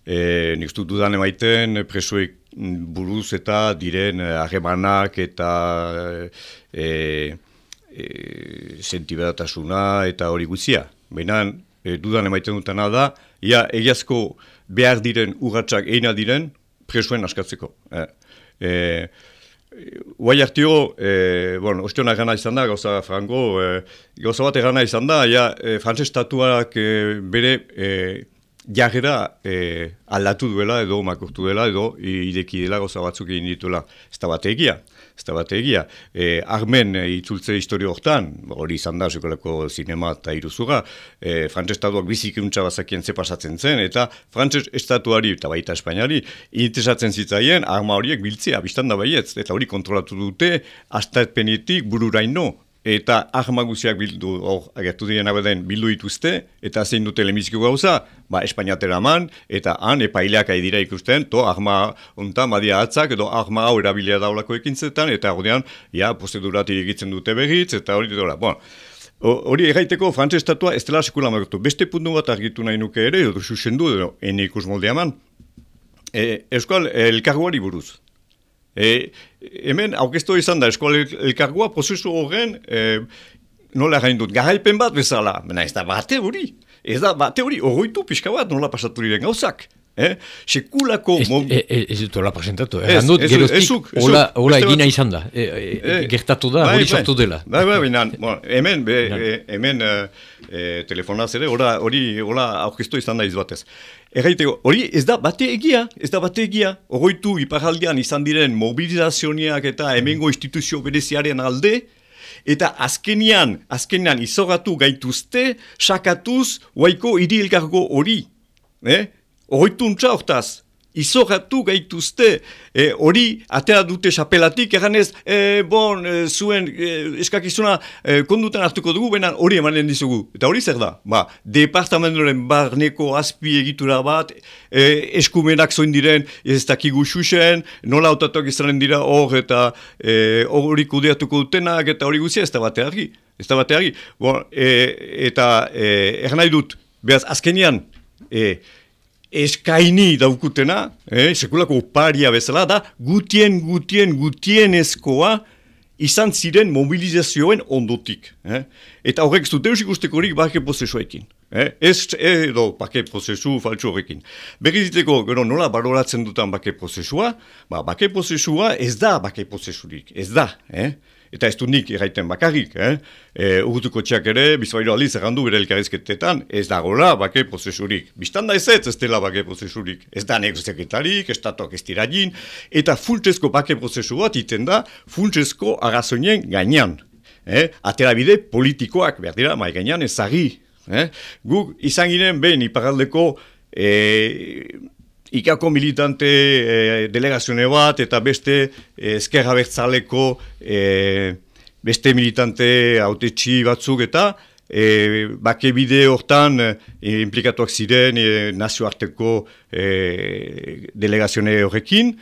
e, nik dudan emaiten presoek buruz eta diren eh, harremanak eta e, e, eta hori guzia. Baina e, dudan emaiten dutena da, ia egiazko behar diren urratxak eina diren presoen askatzeko. E, e, Uai hartio, e, bueno, ostiona gana izan da, gauza frango, e, gauza bat egana izan da, ja, e, frantzestatuak e, bere e, jarrera e, aldatu duela edo makurtu dela edo ideki dela goza batzuk egin dituela. Ez da bat egia, ez da bat egia. E, armen e, itzultze historio hortan, hori izan da, sekolako zinema eta iruzuga, e, frantz estatuak bizik untsa bazakien ze pasatzen zen, eta frantz estatuari eta baita espainari, interesatzen zitzaien arma horiek biltzea, biztan da baietz, eta hori kontrolatu dute, hasta penetik bururaino, eta ahma guziak bildu, hor, agertu diren abeden, bildu dituzte, eta zein dute lemiziko gauza, ba, Espainiatera man, eta han epaileak dira ikusten, to ahma onta, madia atzak, edo ahma hau erabilia daulako ekintzetan, eta hori ja, prozedurat irigitzen dute behitz, eta hori dira, bon, Hori erraiteko frantz estatua ez dela sekula margotu. Beste puntu bat argitu nahi nuke ere, edo susendu, edo ene ikus moldea man. E, Euskal elkarguari buruz. E, hemen, aukesto izan da, eskola elkargoa prozesu horren, e, nola gain dut, garaipen bat bezala, mena ez da bate hori, ez da bate hori, horroitu pixka bat nola pasatu diren gauzak. Eh? Sekulako... Ez, e, e, ez dut hola presentatu, eh? Ez, ez, geroztik, hola, hola egina izan da, e, e, e, gertatu da, bai, hori bai, sortu dela. Bai, bai, bai, bon, hemen, be, e, hemen e, telefonaz ere, hori hola aukesto izan da izbatez. Erraiteko, hori ez da bate egia, ez da bate egia. Horroitu iparaldean izan diren mobilizazioniak eta hemengo instituzio bereziaren alde, eta azkenian, azkenian izoratu gaituzte, sakatuz, waiko hiri elkargo hori. Eh? Horroitu untsa hortaz. Izoratu gaituzte e, hori atera dute xapelatik, eganez, e, bon, e, zuen e, eskakizuna e, kondutan hartuko dugu, benen hori emanen dizugu. Eta hori zer da? Ba, departamentoren barneko azpi egitura bat, e, eskumenak zoin diren, ez dakigu xuxen, nola autatuak izanen dira hor, eta hori e, kudeatuko dutenak, eta hori guzia ez da bateari. Ez da bateari. Bon, e, eta e, nahi dut, behaz, azkenian, e, eskaini daukutena, eh, sekulako paria bezala da, gutien, gutien, gutien eskoa izan ziren mobilizazioen ondotik. Eh. Eta horrek deus ikusteko horik bake prozesuekin. Eh. Ez edo bake prozesu faltsu horrekin. Berriziteko, gero nola baloratzen dutan bake prozesua, ba, bake prozesua ez da bake prozesurik, ez da. Eh. Eta ez du nik erraiten bakarrik, eh? E, Ugutuko txak ere, bizbailu aliz errandu bere elkarrizketetan, ez da gola bake prozesurik. Bistan da ez ez ez dela bake prozesurik. Ez da negoziaketarik, estatuak ez tiragin, eta fultezko bake prozesu bat iten da, fultezko agazoinen gainean. Eh? Atera bide politikoak, behar dira, mai gainean ezagi. Eh? Guk izan ginen behin iparaldeko... Eh, ikako militante e, delegazione bat eta beste e, ezkerra bertzaleko e, beste militante autetxi batzuk eta e, bake bide hortan e, implikatuak ziren e, nazioarteko e, delegazione horrekin.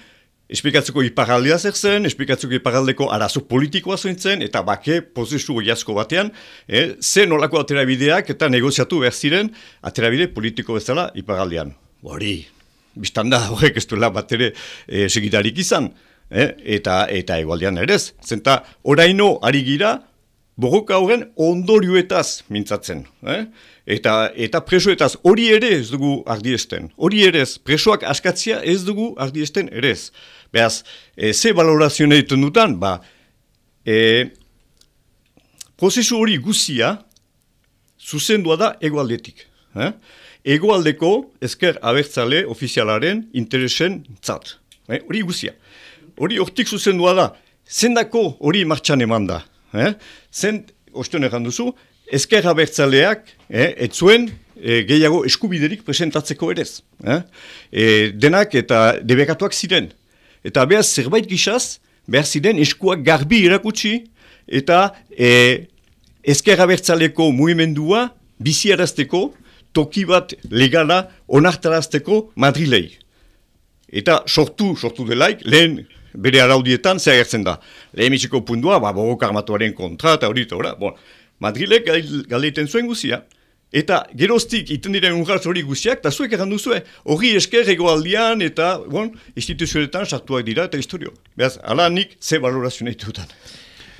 Esplikatzeko iparaldea zer zen, esplikatzeko iparaldeko arazo politikoa zen eta bake prozesu goiazko batean, e, ze nolako aterabideak eta negoziatu behar ziren aterabide politiko bezala iparaldean. Hori, biztan da horrek [LAUGHS] ez duela bat ere e, segitarik izan, eh? eta eta egualdean ere ez. Zenta, oraino ari gira, borroka horren ondorioetaz mintzatzen. Eh? Eta, eta presoetaz hori ere ez dugu ardiesten. Hori ere ez, presoak askatzia ez dugu ardiesten ere ez. Beaz, e, ze valorazioa egiten dutan, ba, e, prozesu hori guzia zuzendua da egualdetik. Eh? Egoaldeko ezker abertzale ofizialaren interesen zat. Eh, hori guzia. Hori hortik zuzendua da, zendako hori martxan eman da. Eh? Zend, ostion erran duzu, ezker abertzaleak eh, etzuen eh, gehiago eskubiderik presentatzeko erez. Eh? Eh, denak eta debekatuak ziren. Eta behar zerbait gizaz, behar ziren eskuak garbi irakutsi, eta eh, ezker abertzaleko muimendua biziarazteko, toki bat legala onartarazteko Madrilei. Eta sortu, sortu delaik, lehen bere araudietan zer agertzen da. Lehen mitxiko pundua, ba, borok armatuaren kontra, eta hori, eta bon. Madrilek galeiten zuen guzia. Eta geroztik iten diren ungartz hori guziak, eta zuek errandu zuen, hori esker egoaldian eta bon, instituzioetan sartuak dira eta historio. Beaz, ala nik ze valorazioa dutan.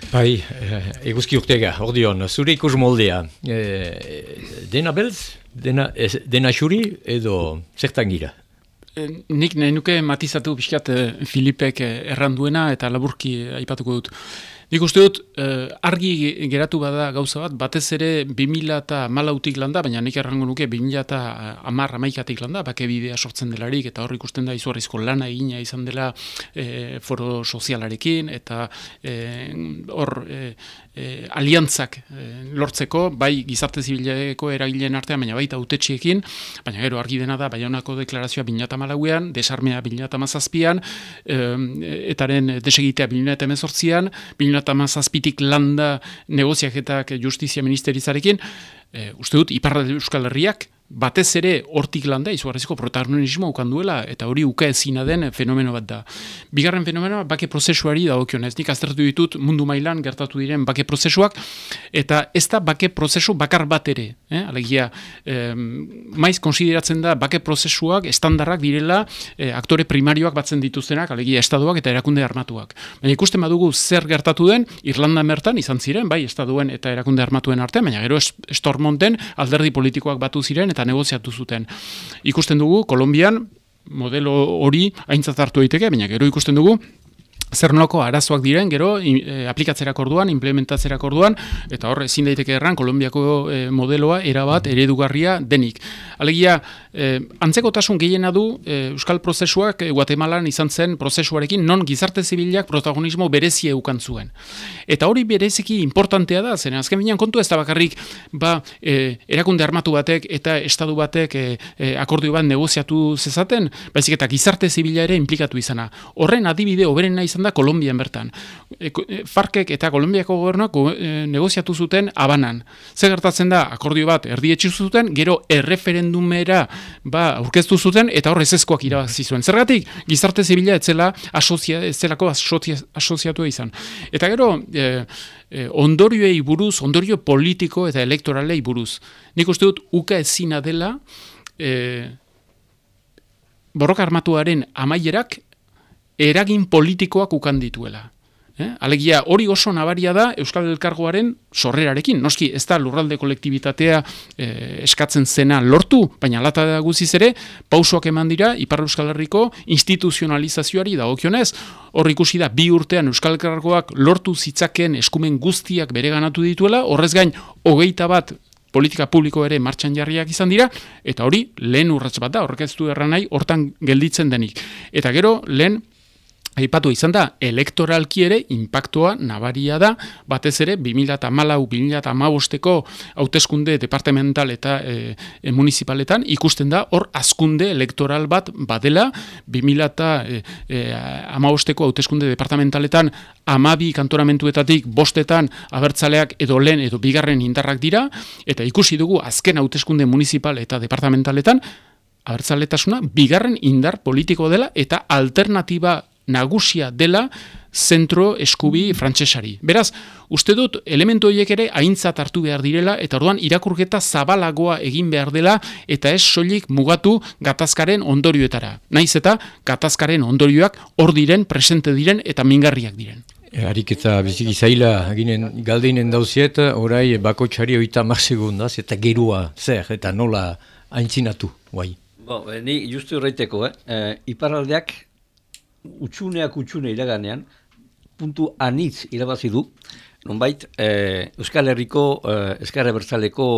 Bai, eh, eguzki urtega, ordion, zure ikus moldea. Eh, dena beltz, dena, dena xuri edo zertan gira? Eh, nik nahi nuke matizatu pixkat Filipek erranduena eta laburki aipatuko dut. Nik uste dut, uh, argi geratu bada gauza bat, batez ere 2008-tik landa, baina nik errango nuke 2008-amaikatik landa, bake bidea sortzen delarik, eta hor ikusten da izuarrizko lana egina izan dela e, foro sozialarekin, eta e, hor e, e, aliantzak e, lortzeko, bai gizarte zibilareko eragileen artean, baina baita utetxiekin, baina gero argi dena da, bai honako deklarazioa 2008-an, desarmea 2008-an, e, etaren desegitea 2008-an, 2008 2008-tik landa negoziaketak eh, justizia ministerizarekin, e, eh, uste dut, Iparra Euskal Herriak, batez ere hortik landa izugarrizko protagonismo ukan duela eta hori uka ezina den fenomeno bat da. Bigarren fenomenoa bake prozesuari da okionez. Nik aztertu ditut mundu mailan gertatu diren bake prozesuak eta ez da bake prozesu bakar bat ere. Eh? Alegia, eh, maiz konsideratzen da bake prozesuak estandarrak direla eh, aktore primarioak batzen dituztenak, alegia estaduak eta erakunde armatuak. Baina ikusten badugu zer gertatu den, Irlanda mertan izan ziren, bai, estaduen eta erakunde armatuen artean, baina gero estormonten alderdi politikoak batu ziren eta negoziatu zuten. Ikusten dugu, Kolombian, modelo hori aintzat hartu daiteke, baina gero ikusten dugu, zer nolako arazoak diren, gero, e, aplikatzerak orduan, implementatzerak orduan, eta hor, ezin daiteke erran, Kolombiako e, modeloa erabat eredugarria denik. Alegia, e, antzekotasun gehiena du e, Euskal prozesuak e, Guatemalan izan zen prozesuarekin non gizarte zibilak protagonismo berezie eukan zuen. Eta hori bereziki importantea da, zen azken binean kontu ez da bakarrik ba, e, erakunde armatu batek eta estadu batek e, e, akordio bat negoziatu zezaten, baizik eta gizarte zibila ere implikatu izana. Horren adibide oberena izan da Kolombian bertan. E, e, Farkek eta Kolombiako gobernuak e, negoziatu zuten abanan. Ze gertatzen da, akordio bat erdietxu zuten, gero erreferendumera ba, aurkeztu zuten, eta hor ezkoak irabazi zuen. Zergatik, gizarte zibila etzela asocia, etzelako asocia, asoziatu izan. Eta gero, e, e, ondorioei buruz, ondorio politiko eta elektoralei buruz. Nik uste dut, uka ezina dela, e, borroka armatuaren amaierak eragin politikoak ukan dituela. Eh? Alegia hori oso nabaria da Euskal Elkargoaren sorrerarekin. Noski ez da lurralde kolektibitatea eh, eskatzen zena lortu, baina lata da guziz ere, pausoak eman dira Ipar Euskal Herriko instituzionalizazioari da okionez. Hor ikusi da bi urtean Euskal Elkargoak lortu zitzaken eskumen guztiak bere ganatu dituela, horrez gain hogeita bat politika publiko ere martxan jarriak izan dira, eta hori lehen urratz bat da, horrek ez du erran nahi, hortan gelditzen denik. Eta gero, lehen Aipatu izan da, elektoralki ere impactua nabaria da, batez ere 2008-2008ko hauteskunde departamental eta e, e, municipaletan ikusten da hor azkunde elektoral bat badela. 2008ko hauteskunde departamentaletan amabi kantoramentuetatik bostetan abertzaleak edo lehen edo bigarren indarrak dira, eta ikusi dugu azken hauteskunde municipal eta departamentaletan abertzaletasuna bigarren indar politiko dela eta alternatiba nagusia dela zentro eskubi frantsesari. Beraz, uste dut elementu horiek ere aintzat hartu behar direla eta orduan irakurketa zabalagoa egin behar dela eta ez soilik mugatu gatazkaren ondorioetara. Naiz eta gatazkaren ondorioak hor diren, presente diren eta mingarriak diren. E, harik eta biziki zaila ginen galdeinen dauziet, orai bako txari oita segundaz eta gerua zer eta nola aintzinatu, guai. Bo, ni justu horreiteko, eh? E, iparaldeak utxuneak utxune iraganean, puntu anitz irabazi du, nonbait e, Euskal Herriko e, Euskal Bertzaleko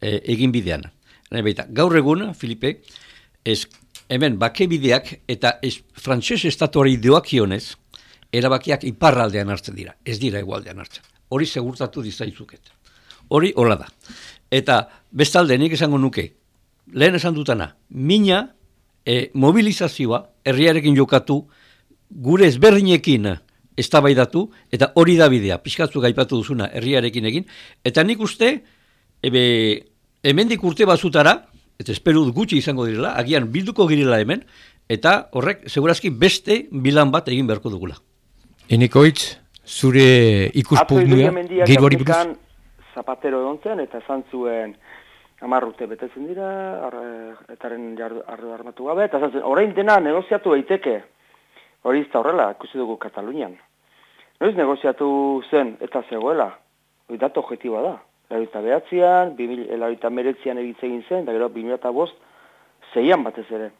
e, egin bidean. Baita, gaur egun, Filipe, ez, hemen bakebideak eta ez, frantses estatuari doakionez, erabakiak iparraldean hartzen dira, ez dira egualdean hartzen. Hori segurtatu dizaizuket. Hori hola da. Eta bestalde nik esango nuke, lehen esan dutana, mina e, mobilizazioa herriarekin jokatu, gure ezberdinekin eztabaidatu eta hori da bidea, pixkatzu gaipatu duzuna herriarekin egin, eta nik uste, ebe, hemendik urte bazutara, eta espero dut gutxi izango direla, agian bilduko girela hemen, eta horrek, segurazki beste bilan bat egin beharko dugula. Eneko hitz, zure ikuspuntua, gero hori buruz? Zapatero egon zen, eta zantzuen, hamar urte betetzen dira, etaren ardu armatu gabe, eta zaten, orain dena negoziatu daiteke, hori izta horrela, ikusi dugu Katalunian. Noiz negoziatu zen eta zegoela, hori datu objetiba da. Larita behatzean, larita meretzean egin zen, da gero 2005 zeian batez ere.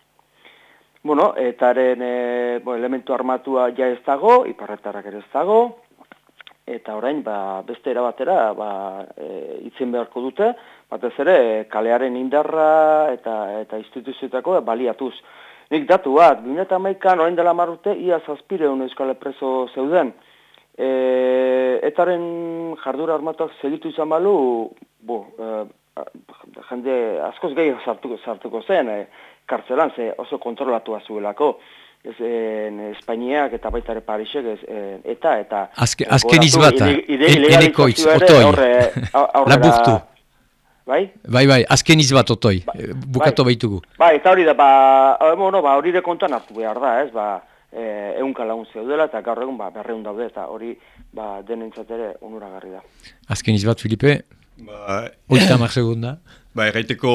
Bueno, etaren e, bo, elementu armatua ja ez dago, iparretarrak ere ez dago, eta orain ba, beste erabatera ba, e, itzen beharko dute, batez ere kalearen indarra eta eta instituzioetako baliatuz. Nik datu bat, 2008an orain dela marrute, ia zazpireun euskal preso zeuden. E, etaren jardura armatuak segitu izan balu, bo, e, jende askoz gehi sartuko, sartuko zen, e, kartzelan, ze oso kontrolatua zuelako ez en Espainiak eta baita ere Parisek ez eta eta Azke, azken izbata enekoitz otoi laburtu bai? Bai bai azken izbat otoi ba, bukatu bai. baitugu. Bai eta hori da ba bueno ba hori de kontuan hartu behar da ez? Ba ehunka lagun zeudela eta gaur egun ba 200 daude eta hori ba denentzat ere onuragarri da. Azken izbat Filipe? Ba 30 segunda. [LAUGHS] Ba erraiteko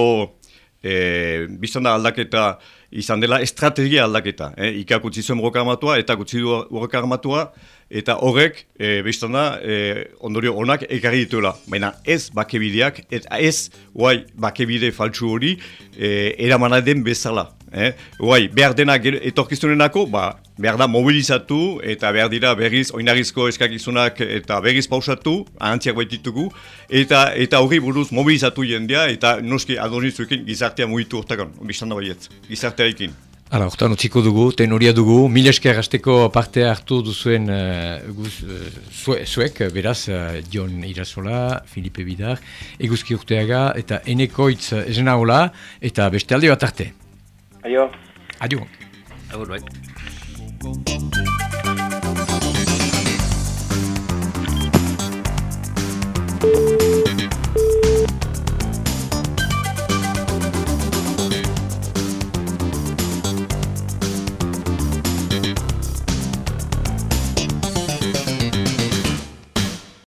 e, biztan da aldaketa izan dela estrategia aldaketa. Eh? Ikak utzi zuen armatua eta utzi du armatua eta horrek e, biztan da e, ondorio onak ekarri dituela. Baina ez bakebideak ez guai bakebide faltsu hori e, eramana den bezala. Eh? Uai, behar dena etorkizunenako, ba, behar da mobilizatu eta behar dira berriz oinarrizko eskakizunak eta berriz pausatu, ahantziak baititugu, eta eta hori buruz mobilizatu jendea eta noski adonizuekin gizartea mugitu urtakon, biztan da baiet, gizartearekin. Hala, hortan utziko dugu, tenoria dugu, mil esker azteko parte hartu duzuen uh, guz, uh, zuek, beraz, uh, John Irasola, Filipe Bidar, eguzki urteaga, eta enekoitz esena hola, eta beste alde bat arte. Aio. Adio. Agur bai.